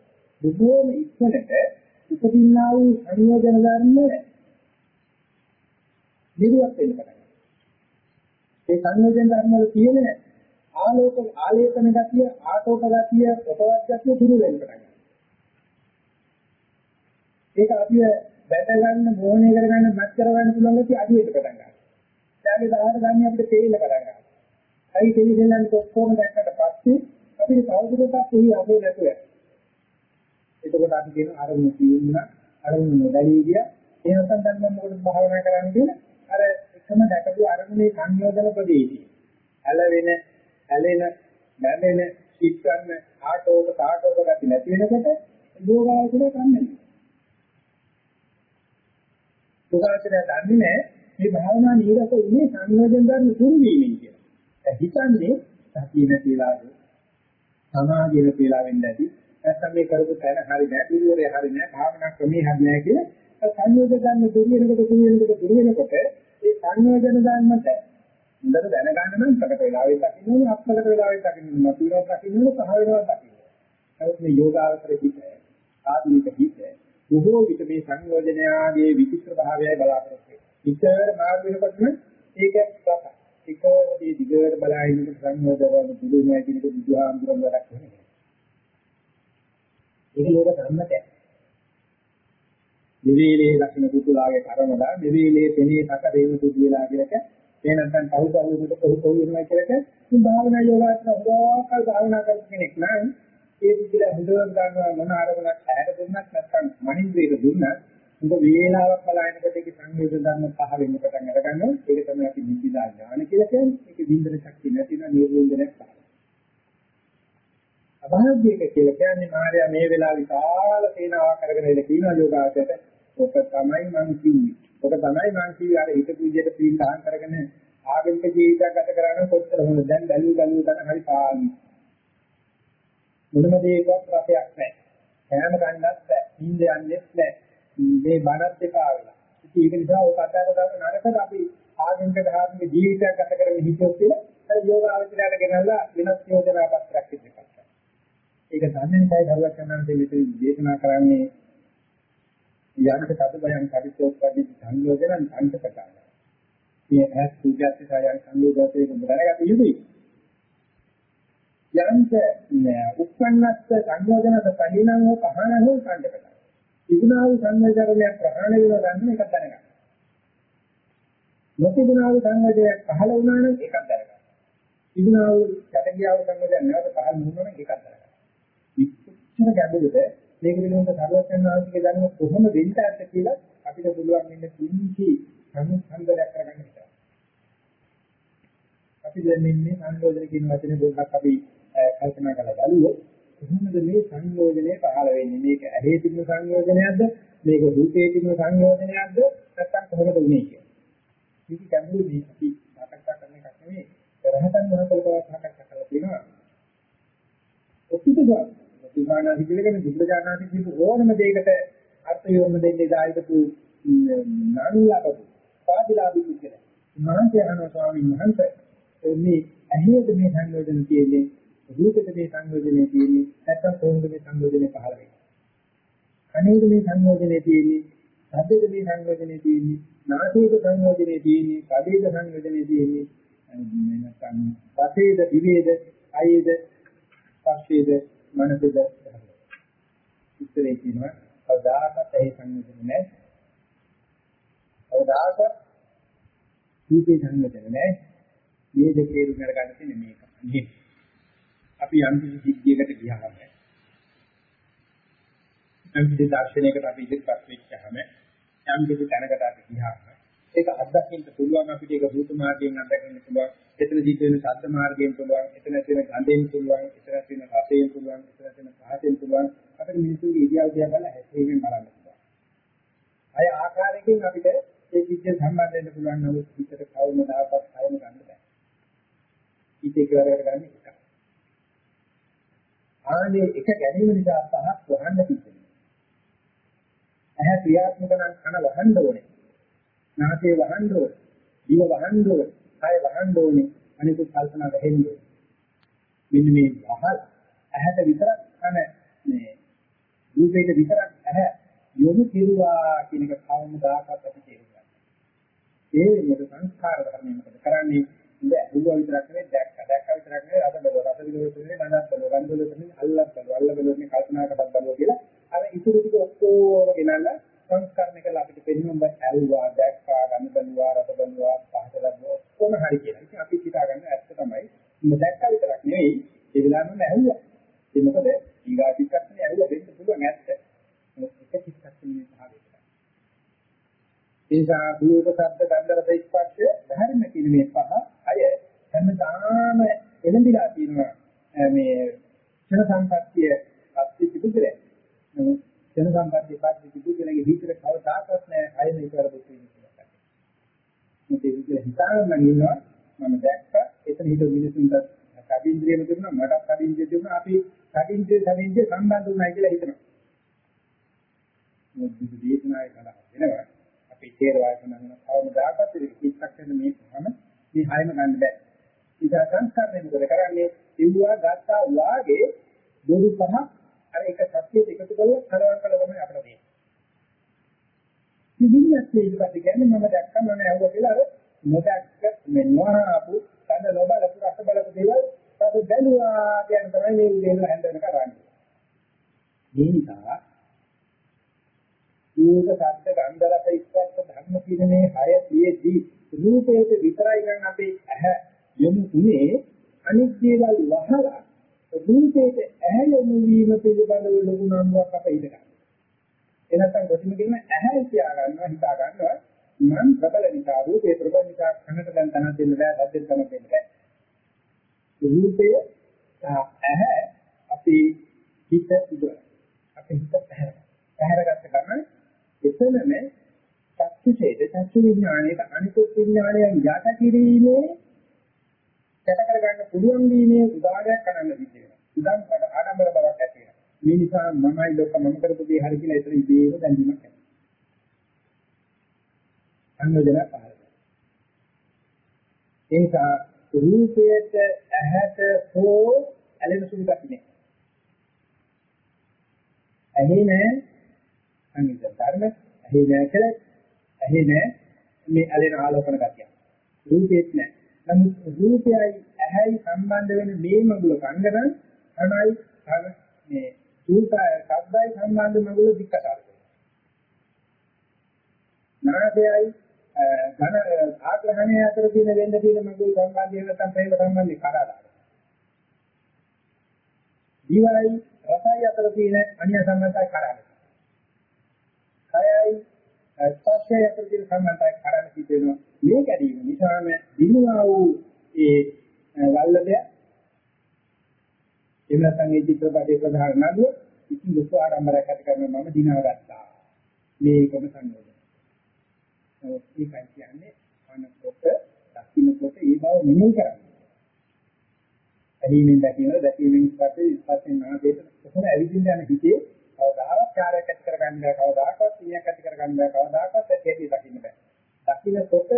බොහෝම ඉක්මනට උපදින්නා වූ සංයෝජන ධර්ම නිරුවත් වෙන්න පටන් ගන්නවා. ඒ සංයෝජන ධර්ම වල තියෙන ආලෝක ආලේපන ගතිය, ආටෝප ගතිය, ප්‍රතවත් ගතිය දුරු වෙන්න පටන් ගන්නවා. ඒක අපි බැඳ ගන්න, මොහොනේ කරගන්න, මත් කරගන්න පුළුවන් ගැටි අඩු වෙන්න පටන් ගන්නවා. දැන් බාහිර ගන්න අපිට තේින්න පටන් ගන්නවා. අයි තේි දෙන්නන් ඔක්කොම දැක්කට පස්සේ අපිට කවුරුදටත් එහි අපේ නැතුව. එතකොට අපි කියන අරමුණ කියුණා, අරමුණ නොදැනී ගිය. ඒ නැත්නම් දැන් මම මොකටද භාවනා කරන්නේ කියලා අර එකම දැකපු අරමුණේ සංයෝජන ප්‍රදේශي. ඇලවෙන, ඇලෙන, නැමෙන, සිත්ගන්න, ආටෝක, තාටෝක ගති නැති වෙනකොට යෝගාවචරය කන්නේ. යෝගාචරය දන්නේ නැහැ මේ භාවනා නිරත උනේ සංයෝජන ධර්ම දුරු වීමෙන් කියලා. දැන් හිතන්නේ සතිය නැතිලාද සමාධිය නැතිලා වෙන්නේ නැති. නැත්නම් මේ කරපු තැන හරි නැහැ, පිළිවෙලේ හරි නැහැ, භාවනා ක්‍රමේ හරි නැහැ කියලා සංයෝජන ධර්ම දුරු වෙනකොට දුරු වෙනකොට දුරු වෙනකොට ඒ සංයෝජන ධර්මත හොඳට දැනගන්න නම් ප්‍රකට වෙලාවෙන් දකින්න ඕනේ, අප්‍රකට වෙලාවෙන් දකින්න ඕනේ, මතුවෙනවා දකින්න ඕනේ, පහ වෙනවා දකින්න ඕනේ. නමුත් මේ යෝගාවතර හිත ආධුනික හිත බොහෝ විට මේ සංයෝජනයාගේ විචිත්‍ර භාවයයි බලාපොරොත්තු වෙනවා. විතර මාර්ග වෙනකොටම ඒක ප්‍රකට. ඒකෝදී දිගට බලහින්න සංයෝජනවල දුරු වෙනවා කියන එක බුදුහාමුදුරන් වැඩක් නෙමෙයි. ඒක ලෝක ධර්මතය. නිවේලේ ලක්ෂණ කුතුලාගේ කර්මදා නිවේලේ තෙනේ සක දේව සුදු වෙලා කියලක ඒ නැත්නම් කවු කවුරුකට කොහොම කොහොම වෙනවා කියලක මේ භාවනා යෝගාත්ම හොරකල් භාවනා කරන කෙනෙක් නම් ඒ විදිහට හොඳට ගන්නවා මොන ආරමුණක් ඇහැට දුන්නත් නැත්නම් මනින්ද්‍රේට දුන්නත් උඹ වේලාවක් බලනකොට ඒක සංවේද ධර්ම පහ වෙන්න පටන් අර ගන්නවා ඒක තමයි අපි නිවිදා ඥාන කියලා කියන්නේ. ඒක විඳින ශක්තිය නැතිනම් නිර්වින්දනයක් පහ අභාග්‍යක කියලා කියන්නේ මාර්යා මේ වෙලාව විශාල සේනාවක් අරගෙන ඉල කියනවා යෝගාචරයට ඔක තමයි මං කිව්වේ. ඔක තමයි මං කිව්වේ අර හිතපු විදිහට පිළිසහන් කරගෙන ආගමික ජීවිතයක් ගත කරන්න කොච්චර හොඳ දැන් බැලු බැලු ගන්න හරි පාවි මොනම දෙයකවත් රසයක් නැහැ. කෑම ගන්නත් බෑ නිින්ද යන්නේත් නැහැ මේ බණත් එක ආවෙලා ඉතින් ඒක නිසා ඔක අතර ගන්න නරකට අපි ආගමික ධාර්මික ජීවිතයක් ගත කරගෙන හිටියොත් කියලා යෝග ආචරණයට ගෙනල්ලා වෙනස් යෝජනා පත්‍රයක් ඉදිරිපත් ඒක සම්මෙන්දයි දරුවක් කරනවා දෙවිතුන් දේශනා කරන්නේ යන්ත කඩබයන් කඩිතෝත් වගේ සංයෝජන අන්තකතාව. මේ ඇස් සූජාති සායන් සංයෝජනයේ දැනගත යුතුයි. යන්ත උපන්නත් සංයෝජනත පහිනං හෝ පහනං හෝ කණ්ඩකතාව. තිබුණා වූ සංයෝජනයක් ප්‍රහාණය වෙනවා ගන්න එකක් දැනගන්න. නොතිබුණා වූ සංයෝජනයක් පහළ වුණා නම් ඒකක් දැනගන්න. තිබුණා වූ යටගියාව සංයෝජනයක් නැවත පහළ වුණා නම් ඒකක් දැනගන්න. ඉච්ඡන ගැඹුරද මේක පිළිබඳ සර්වඥාන් වහන්සේගේ දැනුම කොහොම වෙන්න ඇත්ද කියලා අපිට පුළුවන් වෙන්න කිසි සම්සන්දනයක් කරගන්න හිතනවා. අපි දැන් ඉන්නේ සංයෝජන කියන වචනේ පොඩ්ඩක් අපි කල්පනා කරලා බලුවොත් කොහොමද මේ සංයෝජනේ පහළ වෙන්නේ? මේක ඇහි තිබෙන සංයෝජනයක්ද? මේක රූපේ තිබෙන සංයෝජනයක්ද? නැත්නම් කොහොමද උනේ කියන්නේ? මේක ගැඹුරු මේ අපි සාකච්ඡා කරන එකක් නෙවෙයි. රහතන් වහන්සේලා සාකච්ඡා කරලා තියෙනවා. ඔක්කිටද බුදුහානා විදිහගෙන බුදුජානනාති කියපු ඕනම දෙයකට අර්ථ යොමු දෙන්නේ දායකතු නානුලකතු පාදිලාබි කියලා. මහන්සියහන ස්වාමීන් වහන්සේ මේ ඇහිද මේ සංයෝජන තියෙන්නේ රූපෙද මේ සංයෝජනේ තියෙන්නේ නැත්නම් කොහොමද මේ සංයෝජනේ පහළ වෙන්නේ? කනේද මේ සංයෝජනේ තියෙන්නේ? ශබ්දෙද මේ සංයෝජනේ තියෙන්නේ? නාසයේද සංයෝජනේ තියෙන්නේ? කඩේද සංයෝජනේ තියෙන්නේ? නැත්නම් පතේද දිවේද අයේද පස්සේද මනසේද ඉතරේ කියනවා කවදාකවත් ඒ සංයෝජන නැහැ. කවදාකවත් රූපේ සංයෝජන නැහැ. මේ දෙකේ රුගර ගන්න තියෙන්නේ මේක. මේ අපි යම් කිසි සිද්ධියකට ගියාම යම් කිසි දර්ශනයකට අපි ඉදිරිපත් වෙච්චාම යම් කිසි තැනකට අපි ගියාම ඒක අත්දකින්න පුළුවන් අපිට ඒක රූප මාර්ගයෙන් අත්දකින්න පුළුවන් එතන සිද්ධ වෙන ශබ්ද මාර්ගයෙන් පුළුවන් එතන තියෙන ගන්ධයෙන් පුළුවන් එතන තියෙන රසයෙන් පුළුවන් එතන තියෙන පහසෙන් පුළුවන්. අපිට මිනිසුන්ගේ ඉරියව් දිහා බලලා හැසිරීමෙන් බලන්න පුළුවන්. අය ආකාරයකින් අපිට ඒ සිද්ධිය සම්බන්ධ වෙන්න පුළුවන්. නමුත් පිටට කවුරුදාකවත් කයම ගන්න බෑ ඊට එකවරකට ගන්න එකයි ආනේ එක ගැනීම නිසා පහක් වහන්න තිබෙනවා. ඇහැ ක්‍රියාත්මක නම් කන වහන්න ඕනේ. නාසය වහන්න ඕනේ. දිව වහන්න ඕනේ. කය වහන්න ඕනේ. අනිකුත් කල්පනා වෙහෙන්න ඕනේ. මෙන්න මේ වහල් ඇහැට විතරක් කන මේ රූපේට විතරක් ඇහැ යොමු කෙරුවා කියන එක කවමදාකවත් අපි තේරුම් ගන්න. ඒ වෙනකොට සංස්කාර ධර්මයෙන් මොකද කරන්නේ? ඉඳ ඇහුවා විතරක් නෙවෙයි දැක්ක දැක්ක විතරක් නෙවෙයි අද බලව රස විලෝපනේ නනත් බලව ගන්ධ විලෝපනේ අල්ලත් බලව අල්ල බලන්නේ කල්පනාකටත් බලව කියලා අර ඉතුරු ටික ඔක්කොම ගෙනල්ලා සංස්කරණය කරලා අපිට පෙන්වන්න බෑ ඇල්වා දැක්කා ගන්න බලුවා රස බලුවා පහත ලැබුවා කොහොම හරි කියලා. ඉතින් අපි හිතා ගන්න ඇත්ත තමයි මේ දැක්ක විතරක් නෙවෙයි ඒ වෙලාවෙම ඇහුවා. ඒ මොකද ඊගා චිත්තක්ෂණේ ඇහුවා වෙන්න පුළුවන් ඇත්ත. එක චිත්තක්ෂණේ භාවය. ඒ නිසා රූප ශබ්ද ගන්ධ රස ස්පර්ශ ධර්ම කියන මේ පහ අය හැමදාම එළඹිලා තියෙනවා මේ ක්ෂණ සම්පත්තිය පස්සේ තිබුදේ නමුත් ක්ෂණ සම්පත්තිය පස්සේ තිබුදේගේ විතර කවදාකවත් නෑ අය මේක කරපොත් වෙන්නේ කියලා. මේක විතර හිතාගෙන ඉන්නවා මම දැක්ක එතන හිට මිනිසුන්ට කඩින්ද්‍රියම තිබුණා මටත් කඩින්ද්‍රිය තිබුණා අපි කඩින්ද්‍රිය කඩින්ද්‍රිය සම්බන්ධ වුණා කියලා හිතනවා. මොකද දේශනාවේ කලහ වෙනවා. අපි තේරවාද නම් කවමදාකවත් ඉස්සක්කන මේ ප්‍රම මේ හයම ගන්න බෑ. ඉතින් සංස්කරණය මොකද කරන්නේ? ඉවුවා ගත්තා වාගේ බොරු පහ අර එක සත්‍යයට එකතු කරලා කරවන්න කළ ගමන් අපිට දෙන්නේ. ඉතින්යත් මේකත් කියන්නේ මම දැක්කම මම ඇහුවා කියලා අර නොදැක්ක මේ නොහාපු තන නොබලපු රස බලපු දේවල් පස්සේ බැලුවා කියන තමයි මේ උදේන හැන්දෙන කරන්නේ. මේ නිසා රූප, ශබ්ද, ගන්ධ, රස, ස්පර්ශ ධර්ම කියන මේ හය තියේදී රූපයට විතරයි නම් අපේ ඇහැ යොමු උනේ අනිත් දේවල් වහලා රූපයට ඇහැ යොමු වීම පිළිබඳව ලොකු නම්බුවක් අප ඉඳ ගන්න. එනත්තම් කොටිම කියන ඇහැ කියා ගන්නවා හිතා ගන්නවා මම ප්‍රබල නිසා රූපේ ප්‍රබල නිසා කනට දැන් තනක් දෙන්න බෑ, දැද්දෙන් තනක් දෙන්න බෑ. රූපය ඇහැ අපේ හිත ඉදවන. අපේ හිත පැහැර. පැහැරගත්ත ගමන් එතනම චක්ෂුෂේද චක්ෂු විඥාණයට අනිකුත් විඥාණයන් යට කිරීමේ යට කරගන්න පුළුවන් වීමේ උදාහරණයක් කරන්න සිද්ධ වෙනවා. උදාන් ආඩම්බර බවක් ඇති වෙනවා. මේ නිසා මමයි ලෝක මම කරපු දේ හරි කියලා එතන ඉබේම දැනීමක් ඇති. සංයෝජන පහළ වෙනවා. ඒ නිසා රූපයට ඇහැට හෝ ඇලෙන සුළු ගැටි නෑ. ඇහි නෑ අනිත් ධර්ම ඇහි නෑ කියලා ඇහි නෑ මේ ඇලෙන ආලෝකන ගතිය. රූපෙත් නෑ. නමුත් රූපයයි ඇහැයි සම්බන්ධ වෙන මේ මඟුල කංගන තමයි අර මේ රූපය සබ්බයි සම්බන්ධ මඟුල දික්කසාර කරනවා. නාසයයි ඝන ආග්‍රහණය අතර තියෙන වෙන්න තියෙන මඟුල සම්බන්ධය නැත්නම් ප්‍රේම සම්බන්ධය කඩාලා. දිවයි රසයි අතර තියෙන අනිය සම්බන්ධය කඩාලා. කයයි ස්පර්ශය අතර තියෙන සම්බන්ධය කරන්න සිද්ධ වෙනවා. මේ කැඩීම නිසාම දිනුවා වූ ඒ වල්ලදය එහෙම නැත්නම් ඒ චිත්‍රපටයේ ප්‍රධාන නළුව ඉතින් ලොකු ආරම්භයක් ඇති කරන මම දිනාගත්තා මේකම සංයෝජන ඒකයි කියන්නේ අනකොට දකින්නකොට ඒ බව මෙනෙහි කරන්නේ. ඇහිමින් දකින්න දැකීමෙන් පස්සේ ඉස්පස්සේ නාදයට කොහොම ඇවිදින්න යන හිතේ කවදාවත් කාර්යයක් ඇති කරගන්න බෑ කවදාකවත් සිහියක් ඇති කරගන්න බෑ කවදාකවත් ඇටි දකින්න බෑ. දකින්නකොට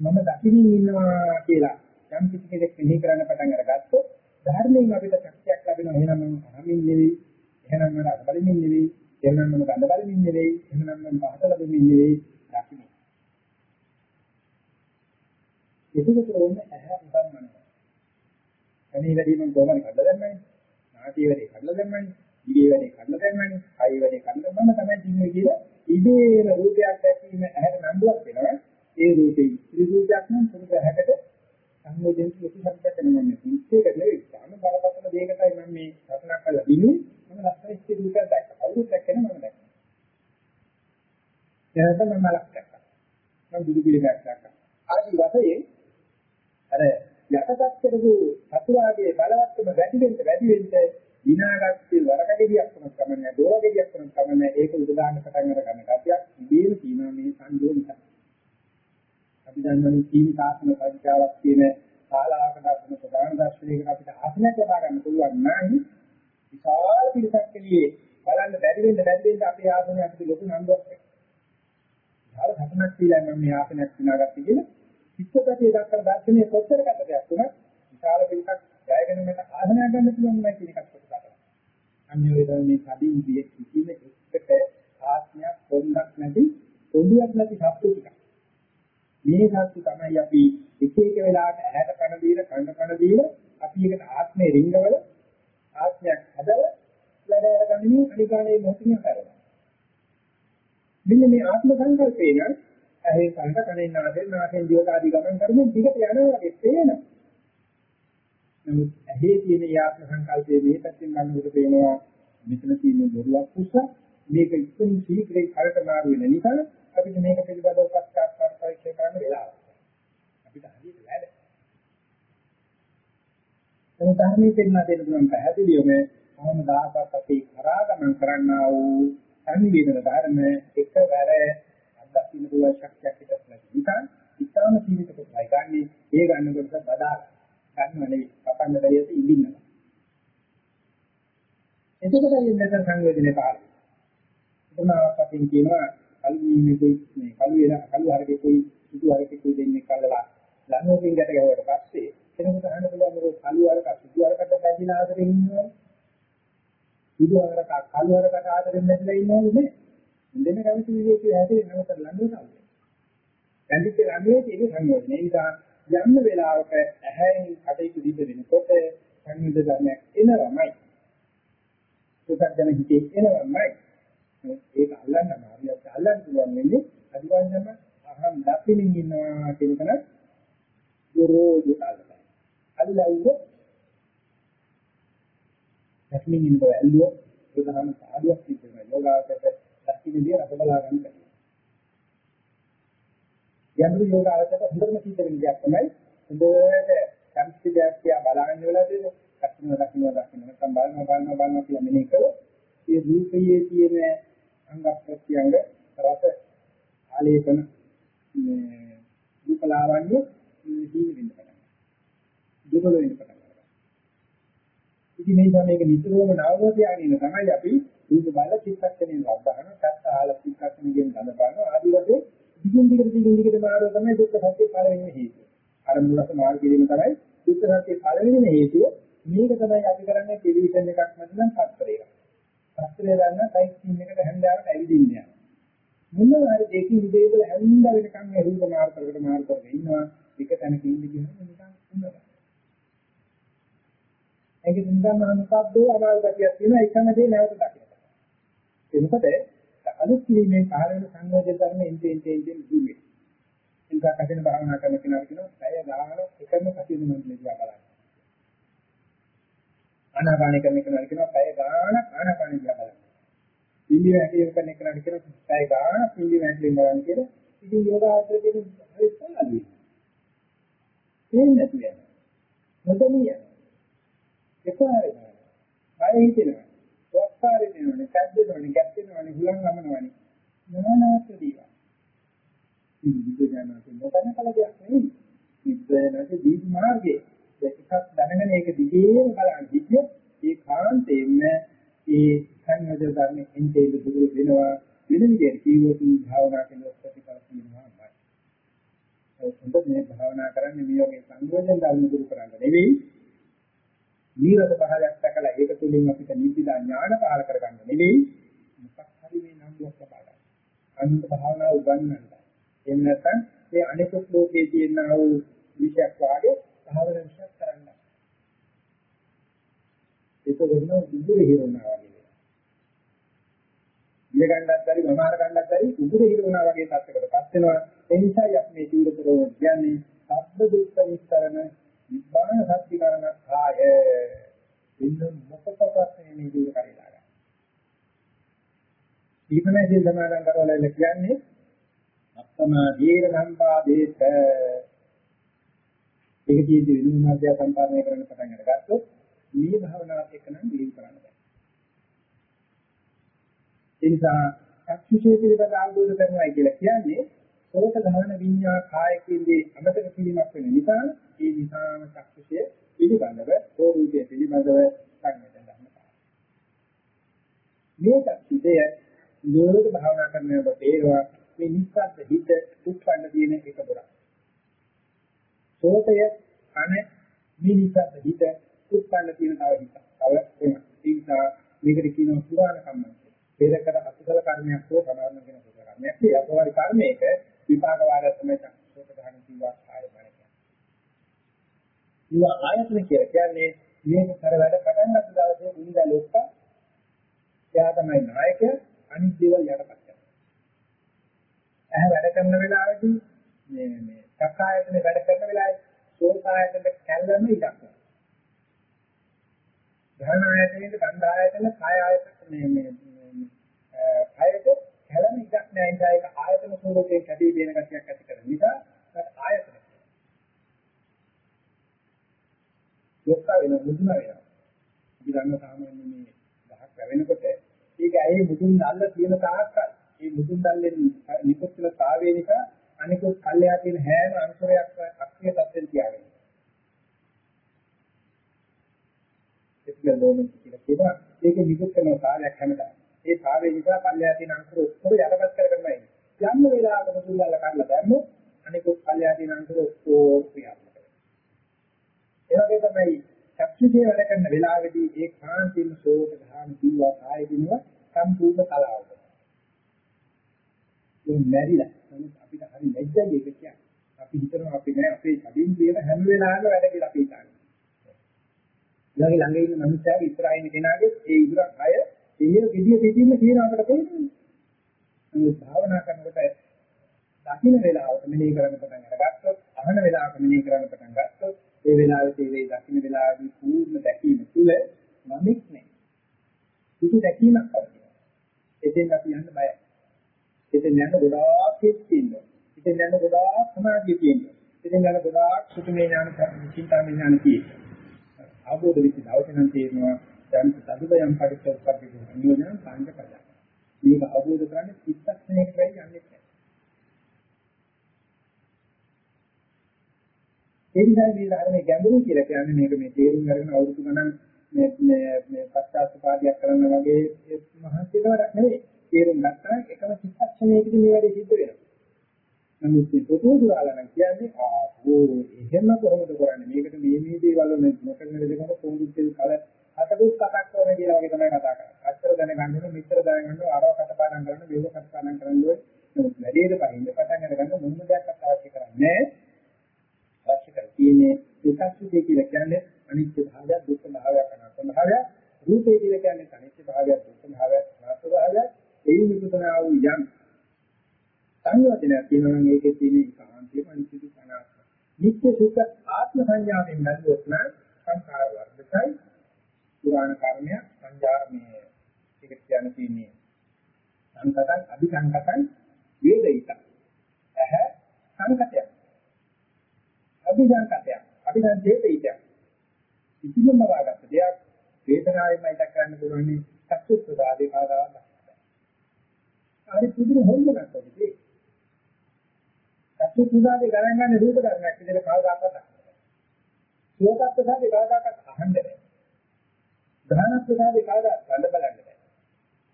මම දකින්න ඉන්නවා කියලා යම් කිසි කෙනෙක් මෙනෙහි කරන්න පටන් අරගත්තොත් ධර්මයෙන් අපිට ශක්තියක් ලැබෙනවා. එහෙනම් මම අහමින් නෙවෙයි එහෙනම් මම අබලිමින් නෙවෙයි එහෙනම් මම ගඳ බලමින් නෙවෙයි එහෙනම් මම පහත ලැබෙමින් නෙවෙයි දකින්න. එතකොට ඕනේ ඇහැ උදම්මන කණේ වැඩි මම කොහොමද කඩලා දැම්මනේ? නාටි වැඩි කඩලා දැම්මනේ. ඉගේ වැඩි කඩලා දැම්මනේ. කයි වැඩි කඩලා මම තමයි දින්නේ කියලා ඉබේම රූපයක් දැකීම ඇහැට නඳුවක් වෙනවා. ඒ රූපේ ඉතිරි රූපයක් නම් පොඩි ඇහැකට සංයෝජන කිසි සම්පතක් නෙමෙයි මේක නෙවෙයි. සාම බලපතල දෙයකටයි මම මේ රචනා කරලා දිනුනේ මම ලස්සන ඉස්ති රූපයක් දැක්කා. කවුරුත් දැක්කේ මම දැක්කා. එහෙනම් මම මලක් දැක්කා. මම බුදු පිළිමයක් දැක්කා. ආදි වශයෙන් අර යටපත් කරපු චතුරාර්ය බලවත්කම වැඩි වෙන්න වැඩි වෙන්න විනාගත්තේ වරකගෙඩියක් වුණත් කමන්නේ දෝරගෙඩියක් වුණත් කමන්නේ ඒක උදාහරණ පටන් අර ගන්න කතියක්. ඉබේම තියෙනවා මේ සංජෝ නිසා. අපි දන්නවනේ සීනි තාක්ෂණ පරිචාවක් කියන ශාලාවකට අපිට ප්‍රධාන දර්ශනයකට අපිට ආසනයක් ලබා ගන්න පුළුවන් නම් විශාල පිරිසක් එළියේ බලන්න බැරි වෙන්න බැරි වෙන්න අපේ ආසනය අපිට ලොකු නන්දුවක් වෙනවා. විශාල හතනක් කියලා මම මේ ආසනයක් විනාගත්තේ කියලා චිත්තපතිය දක්වන දර්ශනයේ කොච්චර කතරයක් තුනක් විශාල පිටක් ජයගෙන මට ආධනය ගන්න පුළුවන් නයි කියන එකත් කොට ගන්නවා. අන්‍ය වේදන මේ කඩින් විය කිසිම එකට ආත්මයක් පොන්නක් නැති පොඩියක් නැති සත්තු ටිකක්. මේ සත්තු තමයි අපි එක එක වෙලාවට ඇහැට කන දීලා කන කන දීලා අපි එකට ආත්මේ රිංගවල ආත්මයක් හදලා වැඩ කරගන්නේ අනිකානේ මොහොතින් කරනවා. මෙන්න මේ ආත්ම සංකල්පේ නම් ඇහි කනට කනෙන් නාසයෙන් නාසයෙන් දිවට ආදී ගමන් කරමින් දිගට යනවා වගේ පේනවා. නමුත් ඇහි තියෙන යාත්ම සංකල්පයේ මේ පැත්තෙන් ගන්නකොට පේනවා මෙතන තියෙන බොරුවක් උස මේක ඉක්මනින් ශීඝ්‍රයෙන් කරට මාරු වෙන නිසා අපිට මේක පිළිබඳව පස්කාප්පාර පරීක්ෂා කරන්න වෙලාවක්. අපිට හරියට වැඩ. එතන ධර්මයේ දෙන්න දෙන්න පුළුවන් පැහැදිලිවම කොහොම දායකත් අපි කරා ගමන් කරන්නා වූ සංවේදන ධර්ම එකවර අත්දකින්න පුළුවන් ශක්තියක් හිතක් නැති නිසා ඉතාම සීමිත කොටයි ගන්නේ ඒ ගන්නකොට බදා ගන්නව නෙවෙයි කපන්න බැරියට ඉඳින්නවා එතකොට ඉන්නක සංවේදනයේ පාරයි එතනවත් අපින් කියනවා කලු වීමේකුයි මේ කලු වෙන කලු හරකේ කොයි සුදු හරකේ කොයි දෙන්නේ කල්ලා ලංගෝකින් ගැට ගැහුවට පස්සේ කෙනෙකුට අහන්න පුළුවන් මොකද කලු හරක සුදු හරකට බැඳිලා ආදරෙන් ඉන්නවද සුදු හරක කලු හරකට ආදරෙන් බැඳිලා ඉන්නවද නේ. දෙන්න කැමති විදිහට හැදේ නැවත ළඟට આવුවා. දැන්දිත් ළඟේ තියෙන සංයෝජන. ඒ නිසා යම් වෙලාවක ඇහැෙන් කටයුතු දිද වෙනකොට සංයෝජන ධර්මයක් එනවමයි. සුසක්ජන හිතේ එනවමයි. ඒක අල්ලන්න මාර්ගයක් අල්ලන්න පුළුවන් වෙන්නේ අදිවාන්‍යම අහම් දකින්න ඉන්නවා කියන කෙනා ගොරෝසු කාලයි. අල්ලවුව දකින්න ඉන්න බව ඇල්ලුව ප්‍රධාන සාධුවක් සිද්ධ වෙනවා. යෝගාවචරයට දක්ෂිනේදී රස බලා ගන්න බැහැ. යම්රු යෝගාවචර හොඳම සිද්ධ වෙන දෙයක් තමයි හොඳට සංස්කෘතියක් තියා බලන්න වෙලාවදී දක්ෂින දක්ෂින දක්ෂින නැත්නම් බලනවා බලනවා බලනවා කියලා මෙනෙහි කළොත් ඒ රූපයේ තියෙන අංග ප්‍රත්‍යංග රස ආලේපන මේ රූපලාවන්‍ය දීන වෙන්න පටන් ගන්නවා. දුබල වෙන්න පටන් ගන්නවා. ඉතින් මේ සමයක නිතරම නවව තියාගෙන තමයි අපි රූප බල චිත්තක්ෂණයෙන් වර්ධන සත්තාල චිත්තක්ෂණයෙන් ගඳ බලන ආදි වශයෙන් දිගින් දිගට දිගින් දිගට මාරුව තමයි දුක්ඛ සත්‍ය පළවෙනි හේතුව. අර මුලක මාර්ග කිරීම තමයි දුක්ඛ සත්‍ය පළවෙනි හේතුව. මේක තමයි අපි කරන්නේ ටෙලිවිෂන් එකක් නැත්නම් පත්තරයක්. පත්තරය ගන්න ටයිප් ස්ක්‍රීන් එකට හැන්දාවට ඇවිදින්න යනවා. මොනවා හරි දෙකින් විදේකල හැන්දා වෙනකන් මේ රූප මාර්ග කරකට මාර්ග කරගෙන ඉන්නවා. එක තැනක ඉඳ ගියම නිකන් හොඳයි. ඒක නිකන් මොකක්ද අනාගතයක් තියෙන එකම දේ නැවත දකින්න. ඒ මොකද අලුත් කිරීමේ කාරණ සංයෝජන ධර්ම එන්ටෙන් එන්ටෙන් දුන්නේ. ඒක කටින භාවනා කරන කෙනා කියනවා පැය ගාන එකම කටින මණ්ඩලය දිහා බලන්න. ආනාපාන කරන කෙනා කියනවා පැය ගාන ආනාපාන දිහා බලන්න. පිළිවෙල හැටියට කරන කෙනා කියනවා පැය ගාන පිළිවෙල හැටියෙන් බලන්න කියලා. ඉතින් යෝගාචරයේ හරි සාලුයි. එන්නේ නැතුව යනවා. නොදෙනිය. එකපාර වෙනවා. බය හිතෙනවා. වස්කාරේ දෙනවනේ, කැද්දෙනවනේ, ගැස්සෙනවනේ, හුලං ගමනවනේ. මොනවාවත් දේවා. මේ විද්‍යාඥයන්ට නොදැන කල දෙයක් නෙවෙයි. විද්‍යාඥයන්ට දීප මාර්ගයේ එකක් දැනගෙන ඒක දිගේම බලන්න හිටියොත් ඒ කාන්තේම ඒ සංයෝජන ධර්ම එන්ටේ දුරු වෙනවා වෙන විදිහට කිව්වොත් භාවනා කියන ප්‍රතිඵල තියෙනවාමයි. ඒ හොඳ මේ භාවනා කරන්නේ මේ වගේ සංයෝජන ධර්ම දුරු කරන්න නෙවෙයි. නිරත භාවයක් දැකලා ඒක තුළින් අපිට නිවිදා ඥාන පහල කරගන්න නෙවෙයි. මොකක් හරි මේ නම් දුක් ලබා ගන්න. අනුත් භාවනාව උගන්වන්න. එහෙම නැත්නම් මේ අනිකුත් ලෝකයේ තියෙන ආ වූ විෂයක් වාගේ භාවනා විෂයක් කරන්න. ඒක වෙන උගුර හිරුණා වගේ. ඉල ගන්නත් බැරි මමාර ගන්නත් බැරි උගුර හිරුණා වගේ තත්යකටපත් වෙනවා. ඒ නිසායි අපි මේ තීව්‍රතරෝ කියන්නේ සබ්බ දුක්ඛ නිස්තරණ නිබ්බාන සත්‍ය කරණ කාය. ඉන්න මොකටවත් මේ දුර කරලා ගන්න. ඊපමැදී සමාදන් කරවල කියන්නේ අත්තමා දීර සම්පාදේත ඒක තියෙද්දි විදුලි මාධ්‍ය සම්පාදනය කරන්න පටන් අරගත්තොත් මේ භාවනාවත් එක්ක නම් දීර්ඝ කරන්න බෑ. ඒ නිසා චක්ෂුෂේ පිළිබඳ අවබෝධ කරනවා කියලා කියන්නේ සෝත ධාන විඤ්ඤා කායකේදී අමතක කිරීමක් වෙන නිසා ඒ නිසාම චක්ෂුෂේ පිළිබඳව රූපයේ පිළිබඳව සංයතන ගන්නවා. මේ චක්ෂුෂය නිරෝධ භාවනා කරනකොට තේරෙනවා මේ නිස්සද්ද හිත උත්පන්න දින එක පොරක්. සෝතය කන මිනිසත් හිත උත්පන්න තියෙන තව හිත. තව වෙන. ඒ නිසා මේකට කියනවා පුරාණ කම්මන්ත. පෙරකට අකුසල කර්මයක් හෝ සමාන කියන කුසල කර්මයක්. ඒ අපවරි කර්මයක විපාක වාරය තමයි සෝත ගහන කිව්වා ආයතන කියන්නේ. ඊවා ආයතන කියන්නේ මේක කර වැඩ පටන් ගන්න දවසේ උන්දා ලොක්ක එයා තමයි නායකයා අනිත් දේවල් යටපත් කරනවා. ඇහැ වැඩ කරන වෙලාවේදී මේ මේ සක්කායතනේ වැඩ කරන වෙලාවේ සෝතායතන කැල්ලම ඉඩක් ගන්නවා. ධර්ම ආයතනෙට ගන්ධ ආයතන කාය ආයතන මේ මේ කායයට කැළම ඉඩක් නැහැ නිසා ඒක ආයතන ස්වරූපයෙන් කැටි වෙන ගතියක් ඇති කරන නිසා ආයතන. යොක්ක වෙන මුදුන වෙනවා. අපි ගන්න සාමාන්‍ය මේ ගහක් වැවෙනකොට ඒක ඇයි මුදුන් දැල්ල තියෙන තාක්කල් මේ මුදුන් දැල්ලෙන් නිකුත් වෙන තාවේ නිසා අනිකුත් කල්යා තියෙන හැම අංශයක් අක්ෂය තත්ත්වෙන් තියාගෙන. එක්කලෝම කියලා කියනවා. ඒක නිකුත් කරන කාලයක් හැමදාම. ඒ කාලේ නිසා කල්යා තියෙන අංශ ඔක්කොම යටපත් කරගන්නයි. යම් වෙලාවක මුදුල්ලා කරලා දැම්මොත් අනිකුත් කල්යා තියෙන අංශ ඔක්කොම ක්‍රියාත්මක වෙනවා. ඒ වගේ තමයි චක්ෂුෂේ වැඩ කරන වෙලාවේදී ඒ කාන්තිම සෝත ධාන දීවා කාය දිනව සම්පූර්ණ කලාව. ඒ මැරිලා. නමුත් අපිට හරි ලැජ්ජයි ඒක කියන්නේ. අපි හිතනවා අපි නෑ අපේ කඩින් කියන හැම වෙලාවෙම වැඩ කියලා අපි හිතන්නේ. ඊළඟ ළඟ ඉන්න මිනිස්සුගේ ඉස්සරහින් කෙනාගේ ඒ ඉදුරක් අය එළිය විදිය පිටින්ම කියන අපිට තේරෙන්නේ. මේ භාවනා කරනකොට දකින්න වෙලාවට මෙනෙහි කරන්න පටන් අරගත්තොත් අහන වෙලාවට මෙනෙහි කරන්න පටන් ගත්තොත් ඒ වෙලාවේ තේරෙයි දකින්න වෙලාවේදී පූර්ණ දැකීම තුළ මමෙක් නෑ. සුදු දැකීමක් අවශ්‍යයි. එතෙන් අපි යන්න බයයි. එතෙන් යන ගොඩාක් තියෙනවා. එතෙන් යන ගොඩාක් සමාධිය තියෙනවා. එතෙන් යන ගොඩාක් සුතුමේ ඥාන චින්තාමේ ඥාන තියෙනවා. ආબોධ විචි දවසේ නම් තියෙනවා දැන් සතුටයන් පරිච්ඡේදපත් නියෝජන සංජ කරලා. මේක අවබෝධ කරන්නේ චිත්තක්ෂණයකට වෙයි යන්නේ නැහැ. ඒ නිසා මේ ධර්මයේ ගැඹුරු කියලා කියන්නේ මේක මේ තේරුම් අරගෙන අවුරුදු ගණන් මේ මේ මේ පස්සාස්පාදයක් කරන්න වගේ මහන්සියට වැඩක් නෙවෙයි. තේරුම් ගත්තා එකම චිත්තක්ෂණයකදී මේ වැඩේ සිද්ධ වෙනවා. නමුත් මේ පොතේ දුරාලන කියන්නේ ආවෝ එහෙම කොහොමද කරන්නේ මේකට මේ මේ දේවල් වල නොකරන දෙකම පොඳුත්තේ කල හතකුත් කටක් ඕනේ කියලා වගේ තමයි කතා කරන්නේ. අච්චර දැනගන්න ඕනේ, මෙච්චර දැනගන්න ඕනේ, අරව කටපාඩම් කරන්න, මේක කටපාඩම් කරන්න ඕනේ. නමුත් වැඩේට පහින්න පටන් අරගන්න මොන දෙයක්වත් අවශ්‍ය කරන්නේ නැහැ. අවශ්‍ය කර තියෙන්නේ විකල්පිතේ කියලා කියන්නේ අනිත්‍ය භාවය, දුක්ඛ භාවය, අනාත්ම භාවය. රූපේ කියලා කියන්නේ අනිත්‍ය භාවය, දුක්ඛ භාවය, අනාත්ම භාවය. ඒ විපතනා වූ යම් සංයෝජනයක් තියෙනවා නම් ඒකේ තියෙන කාන්තිය අනිත්‍ය දුක්ඛ අනාත්ම. නිත්‍ය සුඛ ආත්ම සංඥාවෙන් බැලුවොත් නම් සංඛාර වර්ධකයි පුරාණ කර්මයක් සංජාමයේ ඒක කියන්න තියෙන්නේ. සංකතං අභිසංකතං වේදිත. ඇහ සංකතයක්. අභිසංකතයක්. අභිසංකේතිත කිසිම මරාගත්ත දෙයක් වේදනාවෙන්මයි දක්වන්න පුළුවන් චක්කු ප්‍රසාදේ කාදාවක්. හරි පුදුම හොල්මනක් වගේ. චක්කු ප්‍රසාදේ ගණන් ගන්න රූප ධර්මයක් විදිහට කවදාකවත් සෝත ප්‍රසාදේ කවදාකවත් අහන්න බෑ. ධාන ප්‍රසාදේ කවදාවත් ගන්න බලන්න බෑ.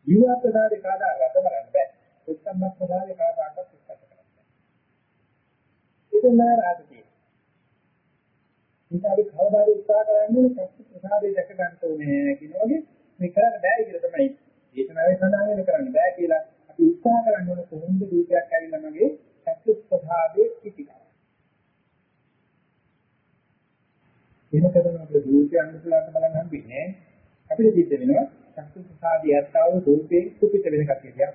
ජීව ප්‍රසාදේ කවදාවත් ගන්න බලන්න බෑ. උත්තම ප්‍රසාදේ කවදාකවත් ඉස්සත් කරන්න බෑ. ඒක නෑ රාජකීය. ඉතින් අපි කවදාද උත්සාහ කරන්නේ චක්කු ප්‍රසාදේ දැක ගන්න ඕනේ කියන වගේ මේ කරන්න බෑ කියලා තමයි. දේශනාවේ සඳහන් වෙන කරන්න බෑ කියලා අපි උත්සාහ කරන්න ඕනේ කොහොමද රූපයක් ඇවිල්ලා මගේ චක්කු ප්‍රසාදේ පිටිකා. එහෙම කරන අපේ රූපය අනුසලාට බලන්න හම්බෙන්නේ අපිට සිද්ධ වෙනවා චක්කු ප්‍රසාදේ යත්තාව රූපේ කුපිත වෙන කතිය දිහා.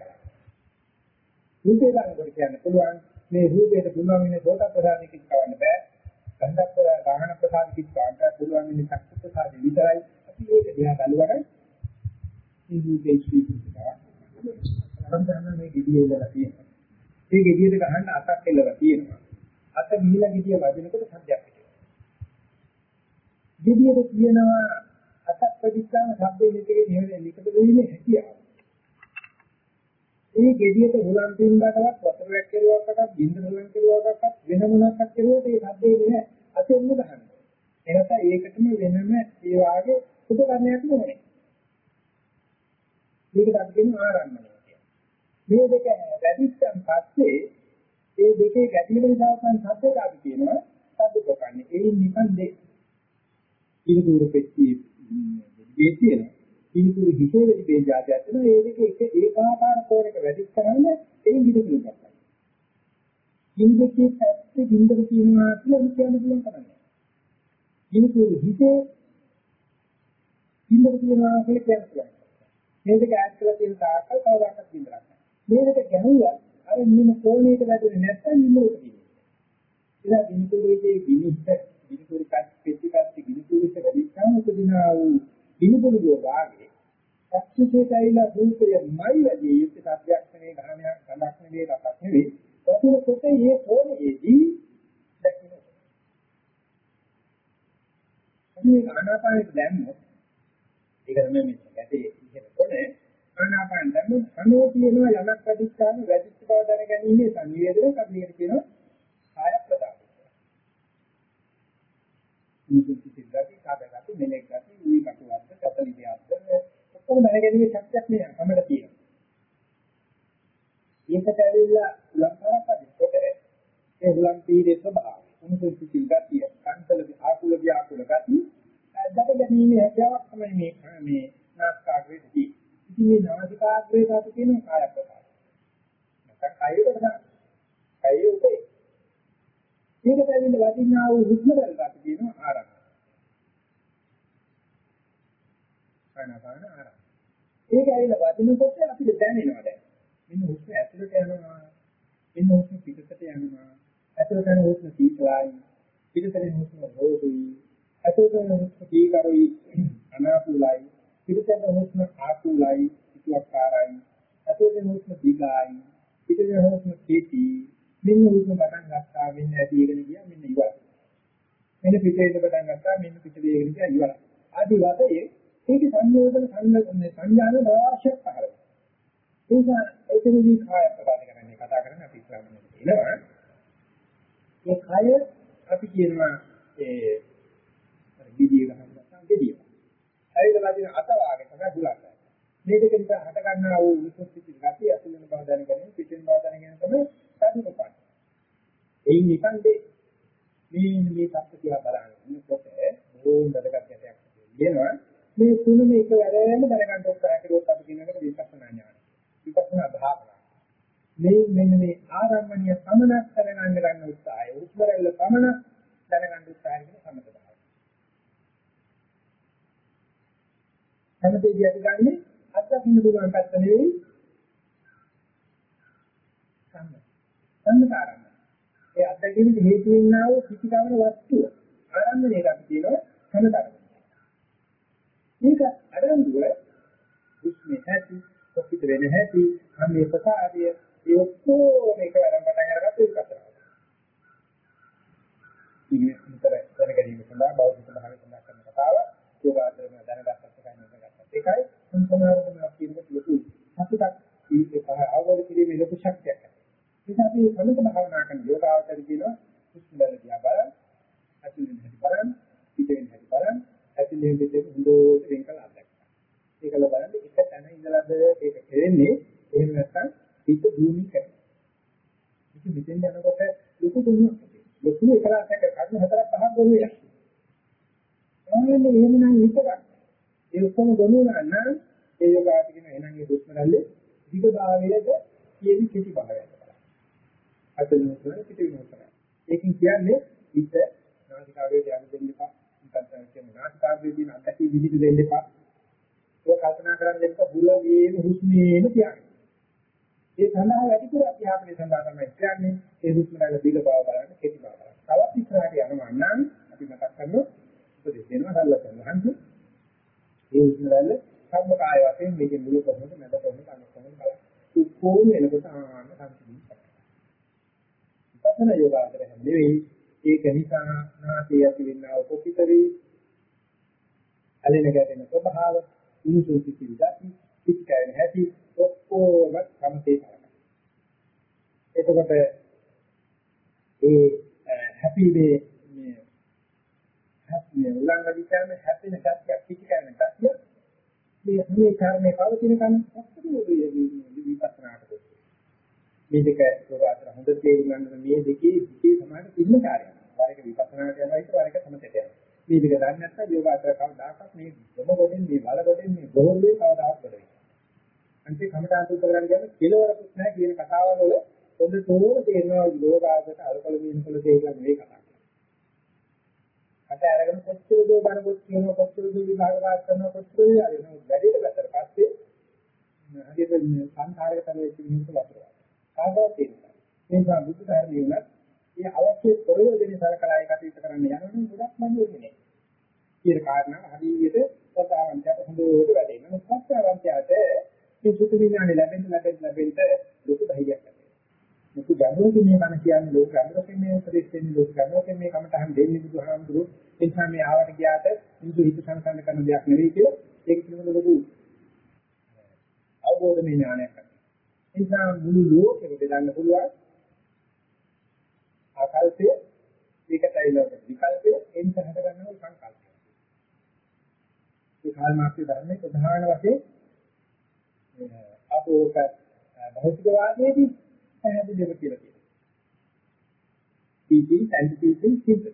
රූපේ ගන්නකොට කියන්න පුළුවන් මේ රූපයට පුළුවන් වෙන සෝත ප්‍රසාදික කවන්න බෑ. ගන්ධක් ගාහන ප්‍රසාදික කවන්න පුළුවන් වෙන චක්කු ප්‍රසාදේ විතරයි. අපි ඒක දිහා බලුවට මේ රූපේ ස්වීකෘතිකා. සම්පූර්ණ මේ gediye ඉඳලා තියෙනවා. මේ gediyeට ගහන්න අතක් එල්ලලා තියෙනවා. අත ගිහිලා gediye වදිනකොට සද්දයක් gediyeට කියනවා අතක් ප්‍රතික්‍රම ශබ්දයේ නිතරේ නිවෙන්නේ නිකට දෙන්නේ හැකියාව. මේ gediyeට හුලම් පින්බටවත් වතුරක් කෙරුවක්වත් බින්ද හුලම් කෙරුවක්වත් වෙන මොනක්වත් කෙරුවොත් ඒ ශබ්දේ නෑ අතෙන්ම ගහන්න. එනත ඒකටම වෙනම ඒ වාගේ උපකරණයක් නෙමෙයි. මේකට අපි කියන ආරම්භණය කියන්නේ. මේ දෙක වැඩිච්චන් පස්සේ මේ දෙකේ ගැටීම නිසා තමයි ශබ්දයට අපි කියනවා ශබ්ද ප්‍රකන්නේ. ඒ නිකන් දෙක. ඉනිදුරු පෙට්ටි මේ තියෙන ඉනිදුරු හිතේ වෙලි මේ જાතියක් තියෙනවා. ඒ දෙක එක ඒකාකාර කෝරක වැඩිච්ච කරන්න එයින් විදිහට කරනවා. ඉනිදුකේ පැත්තේ බින්දක තියෙනවා කියලා කියන්න පුළුවන් කරන්නේ. ඉනිදුරු හිතේ බින්දක තියෙනවා කියලා කියන්න මේ දෙක ඈත් කරලා තියෙන තාක්කල් කවදාකවත් බින්දරක් නැහැ. මේ දෙක ගැහුවා අර නියම කෝණයට වැදුනේ නැත්නම් නිමුලට තියෙනවා. ඉතින් විනිකුරුවේ විනිශ්චය විනිකුරු පැතිපැත්ති විනිකුරුට වැඩිචාම උපදිනා වූ විනිකුරුව වාගේ සත්‍යසේතයිලා රූපයමයි වැඩි යුක්ත සත්‍යයක් නෙවෙයි ගහනයක් ගලක් නෙවෙයි රසක් නෙවෙයි. වතුන කොටේ මේ කෝණයේදී දැකින. මේ ආනාපානෙට දැම්මොත් ඒක තමයි මේ ගැටේ ඉහෙනකොට ආනාපාන දැම්මොත් අනෝ කියනවා යමක් වැඩිච්චාම වැඩිච්ච බව දැනගැනීමේ සංවේදනය කඩලියට කියනවා කාය ප්‍රදාන. නිකුත් සිද්ධාති කාදගත මෙලෙක් ගති උයි කටුවද්ද කතලි දෙයක්ද ඔක්කොම දැනගැනීමේ ශක්තියක් මේ අපමණ තියෙනවා. ඒකට ඇවිල්ලා උලංකාරක් අදිකොට ඒ උලං පීඩේ ස්වභාවය උණුසුම් සිසිල් ගතිය කන්තල ආකුල ව්‍යාකුල ගතිය දැක ගැනීමේ හැකියාවක් තමයි මේ මේ නාස්කාග්‍රේදී. ඉතින් මේ නාසිකාග්‍රේට අපි කියන කාය ප්‍රකාශ. නැත්නම් කායයට තමයි. කායයේ උදේ. මේක පැමිණ වදිනා වූ හුස්ම වලට අපි කියන ආරම්භ. කනපාන ආරම්භ. ඒක ඇවිල්ලා වදිනකොට අපිට දැනෙනවා දැන්. මෙන්න හුස්ම ඇතුළට යනවා. මෙන්න හුස්ම පිටතට යනවා. ඇතුළට යන හුස්ම සීතලයි. පිටතට යන හුස්ම රෝදුයි. ඇතුළත හුස්ම දීකරුයි අනාකූලයි පිටතට හුස්ම ආකූලයි පිටුවක්කාරයි ඇතුළත හුස්ම දීගායි පිටතට හුස්ම කේටි මෙන්න හුස්ම පටන් ගත්තා මෙන්න ඇදී එකන ගියා මෙන්න ඉවරයි මෙන්න පිටේට පටන් ගත්තා මෙන්න පිට වේගෙන ගියා ඉවරයි ආදි වශයෙන් ඒක සංයෝජන සංයෝජන සංඥාන අවශ්‍යක පහළ වෙනවා ඒක එතනදී කාය ප්‍රකාශ කරන්නේ කතා කරන්නේ අපි ඉස්සරහට කියනවා ඒ කය අපි කියනවා ඒ gediye ගහන්න නැත්නම් gediye. ඇවිල්ලා වදින අත වාගේ තමයි හුලක්. මේ දෙක නිසා හට ගන්නා වූ විසුද්ධි ගතිය අසුලන බව දැනගැනීම පිටින් බව දැනගැනීම තමයි සාධිකපත්. එයින් නිකන් දෙ මේ මේ තත්ත්ව කියලා බලනකොට බොහෝම වැදගත් දෙයක් කියනවා. මේ තුනම එක වැඩම දැනගන්න උත්සාහ කළොත් අපි කියන එකට විපස්සනා ඥානය. විපස්සනා භාවනාව. මේ මෙන්න මේ ආරම්භණීය සමනක් දැනගන්න ගන්න උත්සාහය. උත්තරෙල්ල සමනක් දැනගන්න උත්සාහය කියන සමතය. හැමදේදී අපි ගන්නෙ අත්දකින්න පුළුවන් පැත්ත නෙවෙයි සම්මකාරණ. ඒ අත්දැකීමට හේතු වෙන්නා වූ පිටිකවන වස්තුව ආරම්භණයට අපි කියනවා සම්මකාරණ. මේක අරන්දුව විශ්මේ ඇති, කොපිට වෙන හැටි, මේ ප්‍රසාරය ඒ ඔක්කොම එක වරම පටන් අරගත්ත එක අතර. ඉන්නේ විතර දැනගැනීම සඳහා බෞද්ධ භාවය සඳහා කරන කතාව යෝගාචරණ දැනගත්තත් එකයි නැත්නම් එකයි සම්පූර්ණයෙන්ම කියනකොට ලොකු අපිට ඒක අවබෝධ කිරීමේ ලොකු ශක්තියක් ඇති. ඒක අපි කමක භාවනා කරන යෝගාචර කියනවා කුස්මල දිහා බලන්න, අතුලින් හැටි බලන්න, පිටින් හැටි බලන්න, ඇතුලේ පිටේ හොඳට වෙන් කළ අත්දැකීම. ඒකල බලන්න එක තැන ඉඳලාද ඒක කෙරෙන්නේ එහෙම නැත්නම් පිට භූමි කරනවා. ඉතින් මෙතෙන් යනකොට ලොකු දුන්නක් ලොකු එකලසක කර්ම හතරක් පහක් ගොනුවේ. ආන්නේ එහෙමනම් විතරක්. ඒ ඔක්කොම ගොනුනා නම් ඒ යෝගාට කියන එහෙනම් ඒ දුෂ්ම රැල්ලේ දිග භාවයේද කියෙදි කිසි භාවයක් කරා. අතන උතර පිට විනෝතන. ඒකෙන් කියන්නේ හිත නාසිකාවේ ධ්‍යාන දෙන්න එපා. නිකන් කියන නාසිකාවේ තියෙන අත්‍යවශ්‍ය විදිහට දෙන්න එපා. ඒක කල්පනා කරන්න දෙන්න බුලවේම හුස්මේම තියාගන්න. ඒ සඳහා වැඩිපුර අධ්‍යාපනය සඳහා තමයි කියන්නේ ඒ හුස්මරල දිග බව බලන්න කෙටි බව බලන්න. තවත් ඉස්සරහට යනවා නම් අපි මතක් කරනවා උපදෙස් දෙනවා සල්ලා කරනවා. ඒ හුස්මරල සම්මකාය වශයෙන් මේකේ මුල කොහොමද මැද කොහොමද අන කොහොමද බලන්න. කොහොම වෙනකොට ආන්න සම්පූර්ණ කරනවා. විපස්සනා යෝගාචරය නෙවෙයි ඒක නිසා නාසයේ ඇති වෙනා උපපිතරේ ඇලෙන ගැටෙන ස්වභාව උණුසුම් පිටින් ගති පිටකයන් හැටි ඔක්කොම සමතේ කරගන්න. එතකොට ඒ හැපි වේ මේ හැපි උලංග විචාරන හැපින ගැටිය පිටකයන් ගැටිය මේ මේ කර්මේ පවතින කම ඔක්කොම විපස්සනාට දෙන්න. මේ දෙක යෝගාචර හොඳ තේරුම් ගන්න මේ දෙකේ දෙකේ සමාන කිසිම කාර්යයක්. වර එක විපස්සනාට යනවා ඊට වර එක සමතේට යනවා. මේ දෙක දන්නේ නැත්නම් යෝගාචර කවදාකවත් මේ ගොම ගොඩෙන් මේ බල ගොඩෙන් මේ බොහෝලේ කවදාවත් ගොඩ වෙන්නේ. අන්තිම කමඨාන් සූත්‍ර කරන්නේ කියන්නේ කෙලවරකුත් නැහැ කියන කතාවල් වල පොඩ තෝරම තේරෙනවා යෝගාචරයට අලකල මින්කල තේරෙලා මේ කතා කරන්නේ. අට අරගෙන කොච්චර දෝ බණ පොත් කියනවා කොච්චර දෝ විභාග පාස් කරනවා කොච්චර දෝ යනවා වැඩිට පැත්තට පස්සේ හරියට සංඛාරක තරයේ මිනිස්සු වතුරා. කාගවත් තේරෙනවා. ඒ නිසා බුද්ධ ධර්මයේ උනත් මේ අවශ්‍ය ප්‍රයෝජනෙ සලකලා ඒක කටයුතු කරන්න යනවනම් ගොඩක් මම වෙන්නේ. කියන කාරණා හරියට සදාවන්තයට හොඳට වැඩෙනවා. සත්‍යවන්තයට මේ සුත විඥානේ ලැබෙන්න ලැබෙන්න ලැබෙන්න ලොකු ධෛර්යයක් ඇති වෙනවා. මොකද ගැඹුරකින් මේ මන කියන්නේ ලෝක ගැඹුරකින් මේ උපදෙස් දෙන්නේ ලෝක ගැඹුරකින් මේ කමටහන් දෙන්නේ බුදුහාමුදුරු ඒ නිසා මේ ආවට ගියාට මුදු හිත සංකල්ප කරන දෙයක් නෙවෙයි කියලා ඒක පිළිබඳ ලොකු අවබෝධ ඥානයක් ගන්න. ඒ නිසා මුළු ලෝකෙම බෙදන්න පුළුවන් ආකල්පය ඒකටයි ලෝක විකල්පය එන්න හද ගන්නවා සංකල්පය. ඒ කාල් මාක්ෂේ ධර්මයේ ප්‍රධාන වශයෙන් අපෝක භෞතිකවාදයේදී පැහැදිලිව කියලා තියෙනවා. PP scientific sympathy.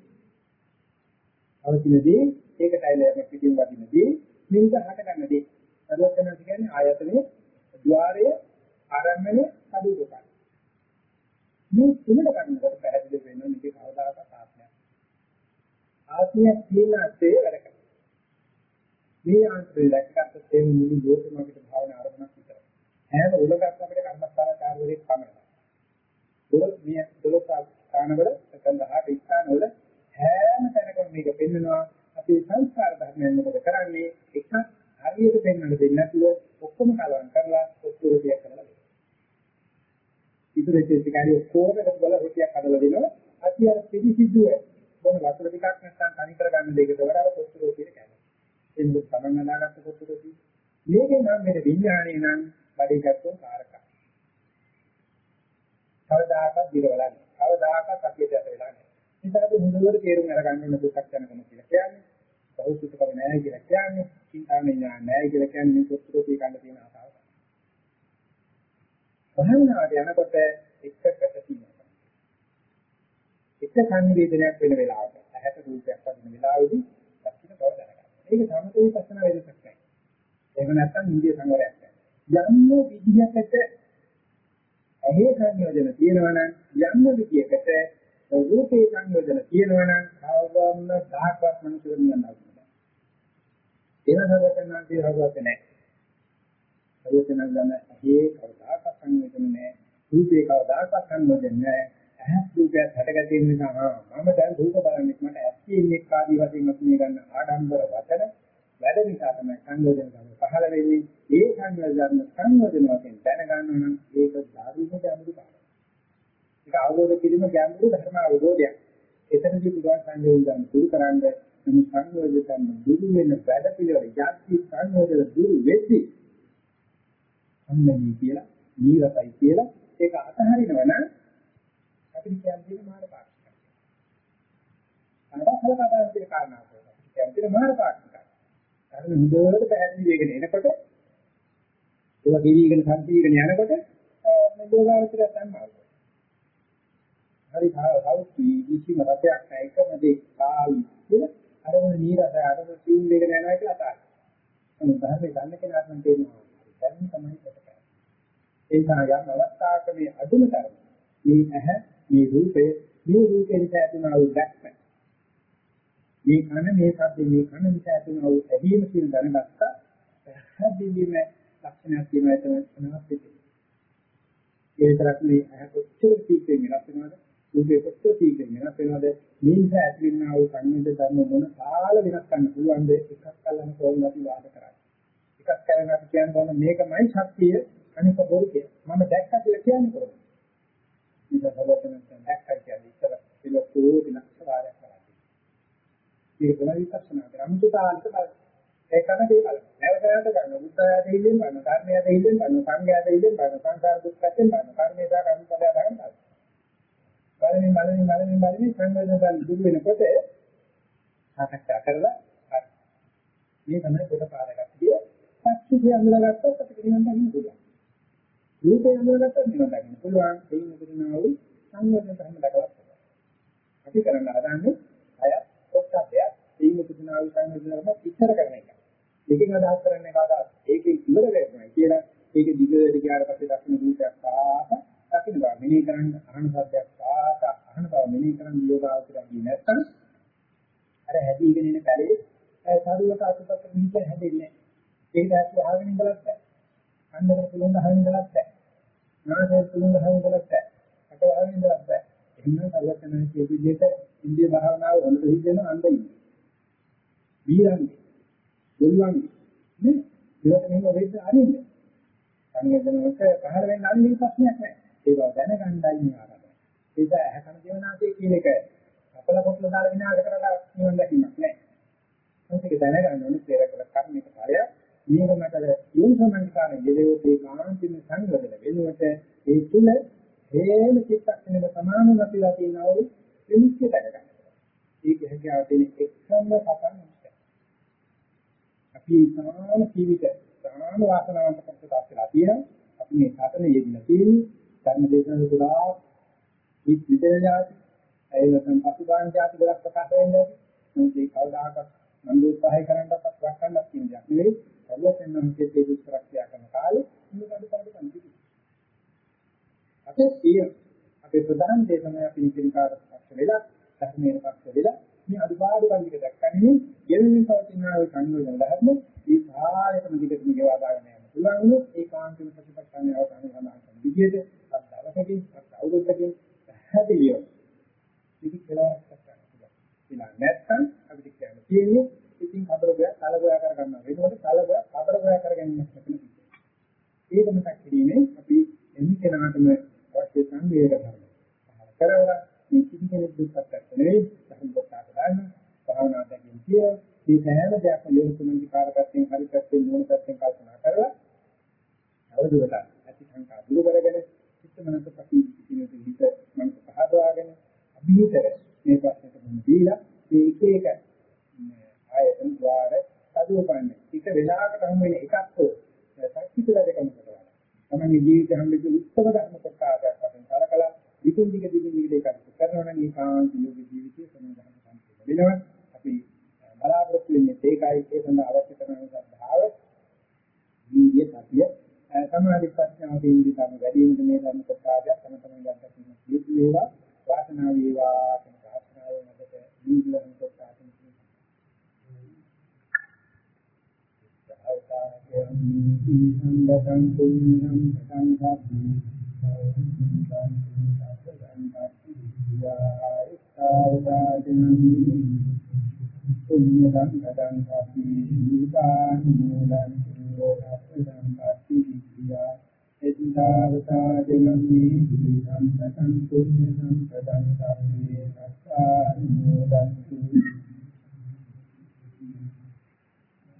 අවතිනදී ඒකටයි ලැබෙන පිටින් වදිනදී මින්ද හට ගන්නදී. සර්වඥාති කියන්නේ ආයතනයේ ద్వාරය ආරම්භනේ කඩුවකයි. මේ තුනට ගන්නකොට පැහැදිලි වෙනවා මේක කවදාකවත් ආත්මයක්. ආත්මයක් කියන අතේ වැඩ කරනවා. මේ ආන්තරය දැක්කට ඒ මුළු ලෝකෙම අපිට භාවනා ආරම්භයක් විතරයි. හැම උලකක් අපිට කර්මස්ථානකාරවරයෙක් පමණයි. දොළොස් මේ දොළොස් ස්ථානවල නැත්නම් 18 ස්ථානවල හැම තැනකම මේක පෙන්වනවා අපේ සංස්කාර ධර්මයන් මොකද කරන්නේ එකක් හරියට පෙන්වන්න දෙන්නේ නැතුව ඔක්කොම කලවම් කරලා ඔක්කොරටියක් කරලා ඉතුරු චේතිකාරී ඔක්කොම එකතු කරලා රොටියක් හදලා දෙනවා අපි අර පිළිසිදුව මොන වතුර ටිකක් නැත්නම් තනි කරගන්න දෙයකට වඩා කොච්චර රොටිය කෑමද එන්න තමන් අනාගත කොච්චර රොටිය මේකේ නම් මේ විඥානේ නම් බඩේ ගැත්තෝ කාරකා කවදාකවත් දිරවලා නැහැ. කවදාකවත් අපිට යට වෙලා නැහැ. ඉතින් අපි මුලවර තේරුම් අරගන්න ඕන දුක්ඛ යනකම කියලා කියන්නේ. බෞද්ධකම නැහැ කියලා කියන්නේ. චින්තාමය නැහැ කියලා කියන්නේ මේ සුත්‍රෝපී කන්න තියෙන ආසාව. භාවනාවට යනකොට එක්කකට තියෙනවා. එක සංවේදනයක් වෙන වෙලාවක ඇහැට රූපයක් වදින වෙලාවෙදී දක්ෂින බව දැනගන්න. ඒක සමතේ පස්සන වේදසක් නැහැ. එහෙම නැත්නම් ඉන්දිය සංවරයක් නැහැ. යම් විදිහකට ඇහි සංයෝජන තියෙනවා නම් යම් විදියකට රූපේ සංයෝජන තියෙනවා නම් කවවම දහක්වත් මනුෂ්‍යයෙක් නියනවා. ඒව සර්වඥාන්සේ හවුවත් නැහැ. සර්වඥාන් ගම ඇහි කවදාකවත් සංයෝජන නැහැ. රූපේ කවදාකවත් සංයෝජන නැහැ. ඇහත් රූපයක් හටගැටෙන නිසා මම දැන් රූප බලන්නේ මට ඇස්සේ ඉන්නේ කාදී වශයෙන් අපි මේ ගන්න ආඩම්බර වචන වැඩ නිසා තමයි සංයෝජන ධර්ම පහළ වෙන්නේ. ඒ සංයෝජන සංයෝජන වශයෙන් දැනගන්න නම් ඒක ධර්ම ගැඹුරු පාඩම. ඒක අවබෝධ කිරීම ගැඹුරු ධර්ම අවබෝධයක්. එතනදී පුදුම සංයෝජන දුරු කරන්නේ නමුත් සංයෝජන දුරු වෙන වැඩ පිළිවෙල යක්ති සංයෝජන දුරු වෙද්දී අම්මනි කියලා නීරසයි කියලා ඒක අතහරිනවා නම් අපිට කියන්නේ මාන පාක්ෂිකයි. අනවසල කතාවක් කියන කාරණාව. කියන්නේ මාන පාක්ෂිකයි. අර හොඳට පැහැදිලි වෙගෙන එනකොට ඒක ගෙවිගෙන සම්පීගෙන යනකොට මේ යෝගාවචර සම්මාන. හරි සෞඛ්‍ය විචිම රටයක් එකම දෙයක් කාලි කියලා අරමුණ නීරස අරමුණ සිවුම් දෙක යනවා කියලා අතාරිනවා. නමුත් ධර්මයේ දන්න කෙනාට නම් තේරෙනවා. දැන් තමයි කොට කරන්නේ. ඒ නිසා යම් අවස්ථාවක මේ අදුම තරම මේ ඇහැ මේ රූපය මේ රූපේ නිසා ඇතිවන වූ දැක්ම මේ කන මේ ශබ්ද මේ කන නිසා ඇතිවන වූ ඇදීම කියන දැනගත්තා පැහැදිලිම ලක්ෂණයක් තියෙනවා තමයි අනාත්මය. ඒ විතරක් මේ ඇහැ කොච්චර තීක්ෂණ වෙනස් වෙනවද රූපේ කොච්චර තීක්ෂණ වෙනස් වෙනවද මේ නිසා ඇතිවෙනා වූ සංයුද්ධ ධර්ම මොන කාල වෙනස් කරන්න පුළුවන්ද එකක් අල්ලන්න කොහොමද අපි වාද කරන්නේ. එකක් කරගෙන අපි කියන්නේ මේකමයි ශක්තිය අනික බොරු කිය. මම දැක්කා කියලා කියන්නේ කොහොමද? මේක හදවතෙන් දැක්කා කියන්නේ ඉතල පිළිතුරු දිනක්ෂ වාරයක් කරන්නේ. මේක තමයි විපස්සනා කරමුතාන්ත බල. ඒකම දේ බල. නැවතත් ගන්න බුද්ධයාද හිලෙන් ගන්න, ධර්මයාද හිලෙන් ගන්න, සංඝයාද හිලෙන් ගන්න, සංසාර දුක්ඛයෙන් ගන්න, කර්මේදා කර්මඵලය ගන්න. බලමින් බලමින් බලමින් බලමින් සංවේදන දුරු වෙනකොට සාකච්ඡා කරලා මේ තමයි කොට පාරකට ගිය පස්සේ කියන්නලාගත්තොත් අපිට නිවන් දකින්න පුළුවන්. රූපය අඳුරගත්තොත් නිවන් දකින්න පුළුවන්. දෙයින් උපදිනා වූ සංවර්ධන ධර්ම දක්වලා පුළුවන්. අපි කරන්න හදන්නේ අය කොටසක් දෙයින් උපදිනා වූ සංවර්ධන ධර්ම ඉස්සර කරන එක. දෙකෙන් අදහස් කරන්නේ කාටද? ඒකේ ඉවර වෙනවා කියලා ඒක දිගට ගියාට පස්සේ දක්න රූපයක් ආස දකින්න බා මෙනෙහි කරන්න අහන සත්‍යයක් ආස අහන බව මෙනෙහි කරන්න යෝගාවචරය නැත්නම් අර හැදීගෙන ඉන්න බැලේ සාධුවක අතුපත් නිහිත හැදෙන්නේ. ඒක ඇත්ත ආගෙන ඉඳලත් බෑ. අන්නකට පුළුවන් අහගෙන ඉඳලත් බෑ. නාසය පුළුවන් අහගෙන ඉඳලත් බෑ. අට අහගෙන ඉඳලත් බෑ. එහෙනම් අලකන කියපු විදිහට ඉන්දිය භාවනාව හොඳට හිතෙන අන්දයි. වීරන්නේ. දෙවියන්ගේ. නේ? ඒකට මෙහෙම වෙන්න අරින්නේ. සංවේදනවලට පහර වෙන්න අන්නේ ප්‍රශ්නයක් නෑ. ඒක දැනගන්නයි මේ ආරම්භය. ඒක ඇහැකන දේවනාසේ කියන එක අපල පොත්ල දාලා විනාශ කරලා නිවන් දැකීමක් නෑ. මේක දැනගන්න ඕනේ පෙර කළ කර්මික කාර්යය මේක මතල යොන්සමන්කාරයේ දෙලෝකේ කාන්තිම සංවදන වෙනුවට ඒ තුල හේම චිත්තක්ෂණයක සමාන නැතිලා තියෙනවා වූ විමුක්තිය දැනගන්න. ඒක හැකියාව තියෙන එක්සම්ම සතන් නැහැ. අපි සාමාන්‍ය ජීවිත සාමාන්‍ය වාසනාවන්ත කොටසක් වෙලා තියෙනවා. අපි මේ සතන යෙදিলা තියෙන්නේ ධර්ම දේශනාව පුරා ඉත් විදේයාති ඒ නැත්නම් පසුබාහන් જાති ගොඩක් ප්‍රකාශ වෙන්නේ. මේ කවදාකවත් මම උත්සාහය කරන්නවත් වක්කන්නත් කියන දෙයක් නෙවෙයි. සර්වයෙන් නම් කෙසේ දුක්ඛක්‍රියා කරන කාලේ මේ කඩපාඩු කන්ති. අපේ සිය අපේ ප්‍රධාන දේ තමයි අපි ඉතින් කාටත් පක්ෂ වෙලා ධර්මයේ පක්ෂ වෙලා මේ අදුපාඩු කන්දික දැක්කන්නේ ගෙවෙමින් පවතින ආවේ සංයෝජන ධර්ම මේ සායතන දිගටම ගෙවා දාගෙන යන්න පුළුවන් වුණොත් ඒ කාන්තික ප්‍රතිපත්තන්නේ අවසානයේ සමාන කරන විදිහට අත්දවසකින් අවුරුද්දකින් පැහැදිලිව ඉති කියලා කරගන්න පුළුවන්. ඉතින් නැත්තම් අපිට කියන්න තියෙන්නේ ඉතින් කබරගය කලබය කරගන්න වෙනකොට කලබය කබරගය කරගන්න නැත්නම් ඒක මතක් කිරීමෙන් අපි එනි කෙනාටම අවශ්‍ය සංවේග ධර්ම කරවලා මේ කිසි කෙනෙක් දුක්ඛ කරත් නෙවෙයි ධර්ම කොටස ගන්න භාවනා දෙකින් කිය මේ සෑම දෙයක්ම ලෝකතුන්ගේ කාර්යපත්තෙන් හරි පැත්තෙන් මොන පැත්තෙන් කල්පනා කරලා අවදුරට ඇති සංකා දුරු කරගෙන චිත්ත මනස ප්‍රති කිසිම හිත මනස පහදවාගෙන අභීතර මේ ප්‍රශ්නට මුහුණ දීලා මේ එක එක ආයතන ద్వාර සදුවපන්නේ. එක වෙලාවකට හම් වෙන එකක් හෝ සක්විතල දෙකම කරනවා. තමයි ජීවිත හැමදෙක උත්තර ධර්ම කොටාවක් වශයෙන් කලකලා විකින් දිග දිගින් දිගට ඒක කරනවා නම් ඒකාන්ත යෝග ජීවිතයේ සමාදාන සම්පූර්ණ වෙනවා. අපි බලාපොරොත්තු වෙන්නේ ඒකයි ඒ සඳහා අවශ්‍ය කරන සද්ධාව, වීර්ය, සතිය, සමාධි ප්‍රඥාව කියන ධර්ම වැඩි වෙන මේ ධර්ම කොටාවක් තම තමන් ගන්න තියෙන හේතු වේවා වාසනාව වේවා කියන ප්‍රාර්ථනාව මතක නිවිලන කොටාවක් සම්බතං පුඤ්ඤං පතං සබ්බි පුඤ්ඤං පතං සබ්බි සුදාන් මූලං සෝතං පත්ති විද්‍යා එදිදාවතා ජනමි සම්පතං පුඤ්ඤං පතං සබ්බි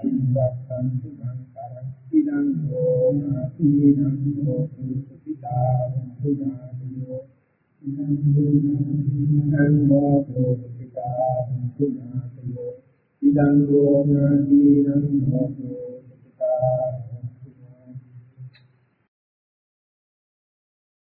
දීවානාගාමිතිකා පුඤ්ඤං සංඝං තිරං රක්ඛන්තු සාසන ආරතාච බුම්මන්තා දීවානාගාමිතිකා පුඤ්ඤං සංඝං තිරං රක්ඛන්තු දේශන ආකාශත්ථාච බුම්මත්ථා දීවානාගාමිතිකා පුඤ්ඤං සංඝං සම්බක්ඛන්තු මංකරං ඉදං හෝමාතිනං හෝතු සුඛිතාං සුඥාතියෝ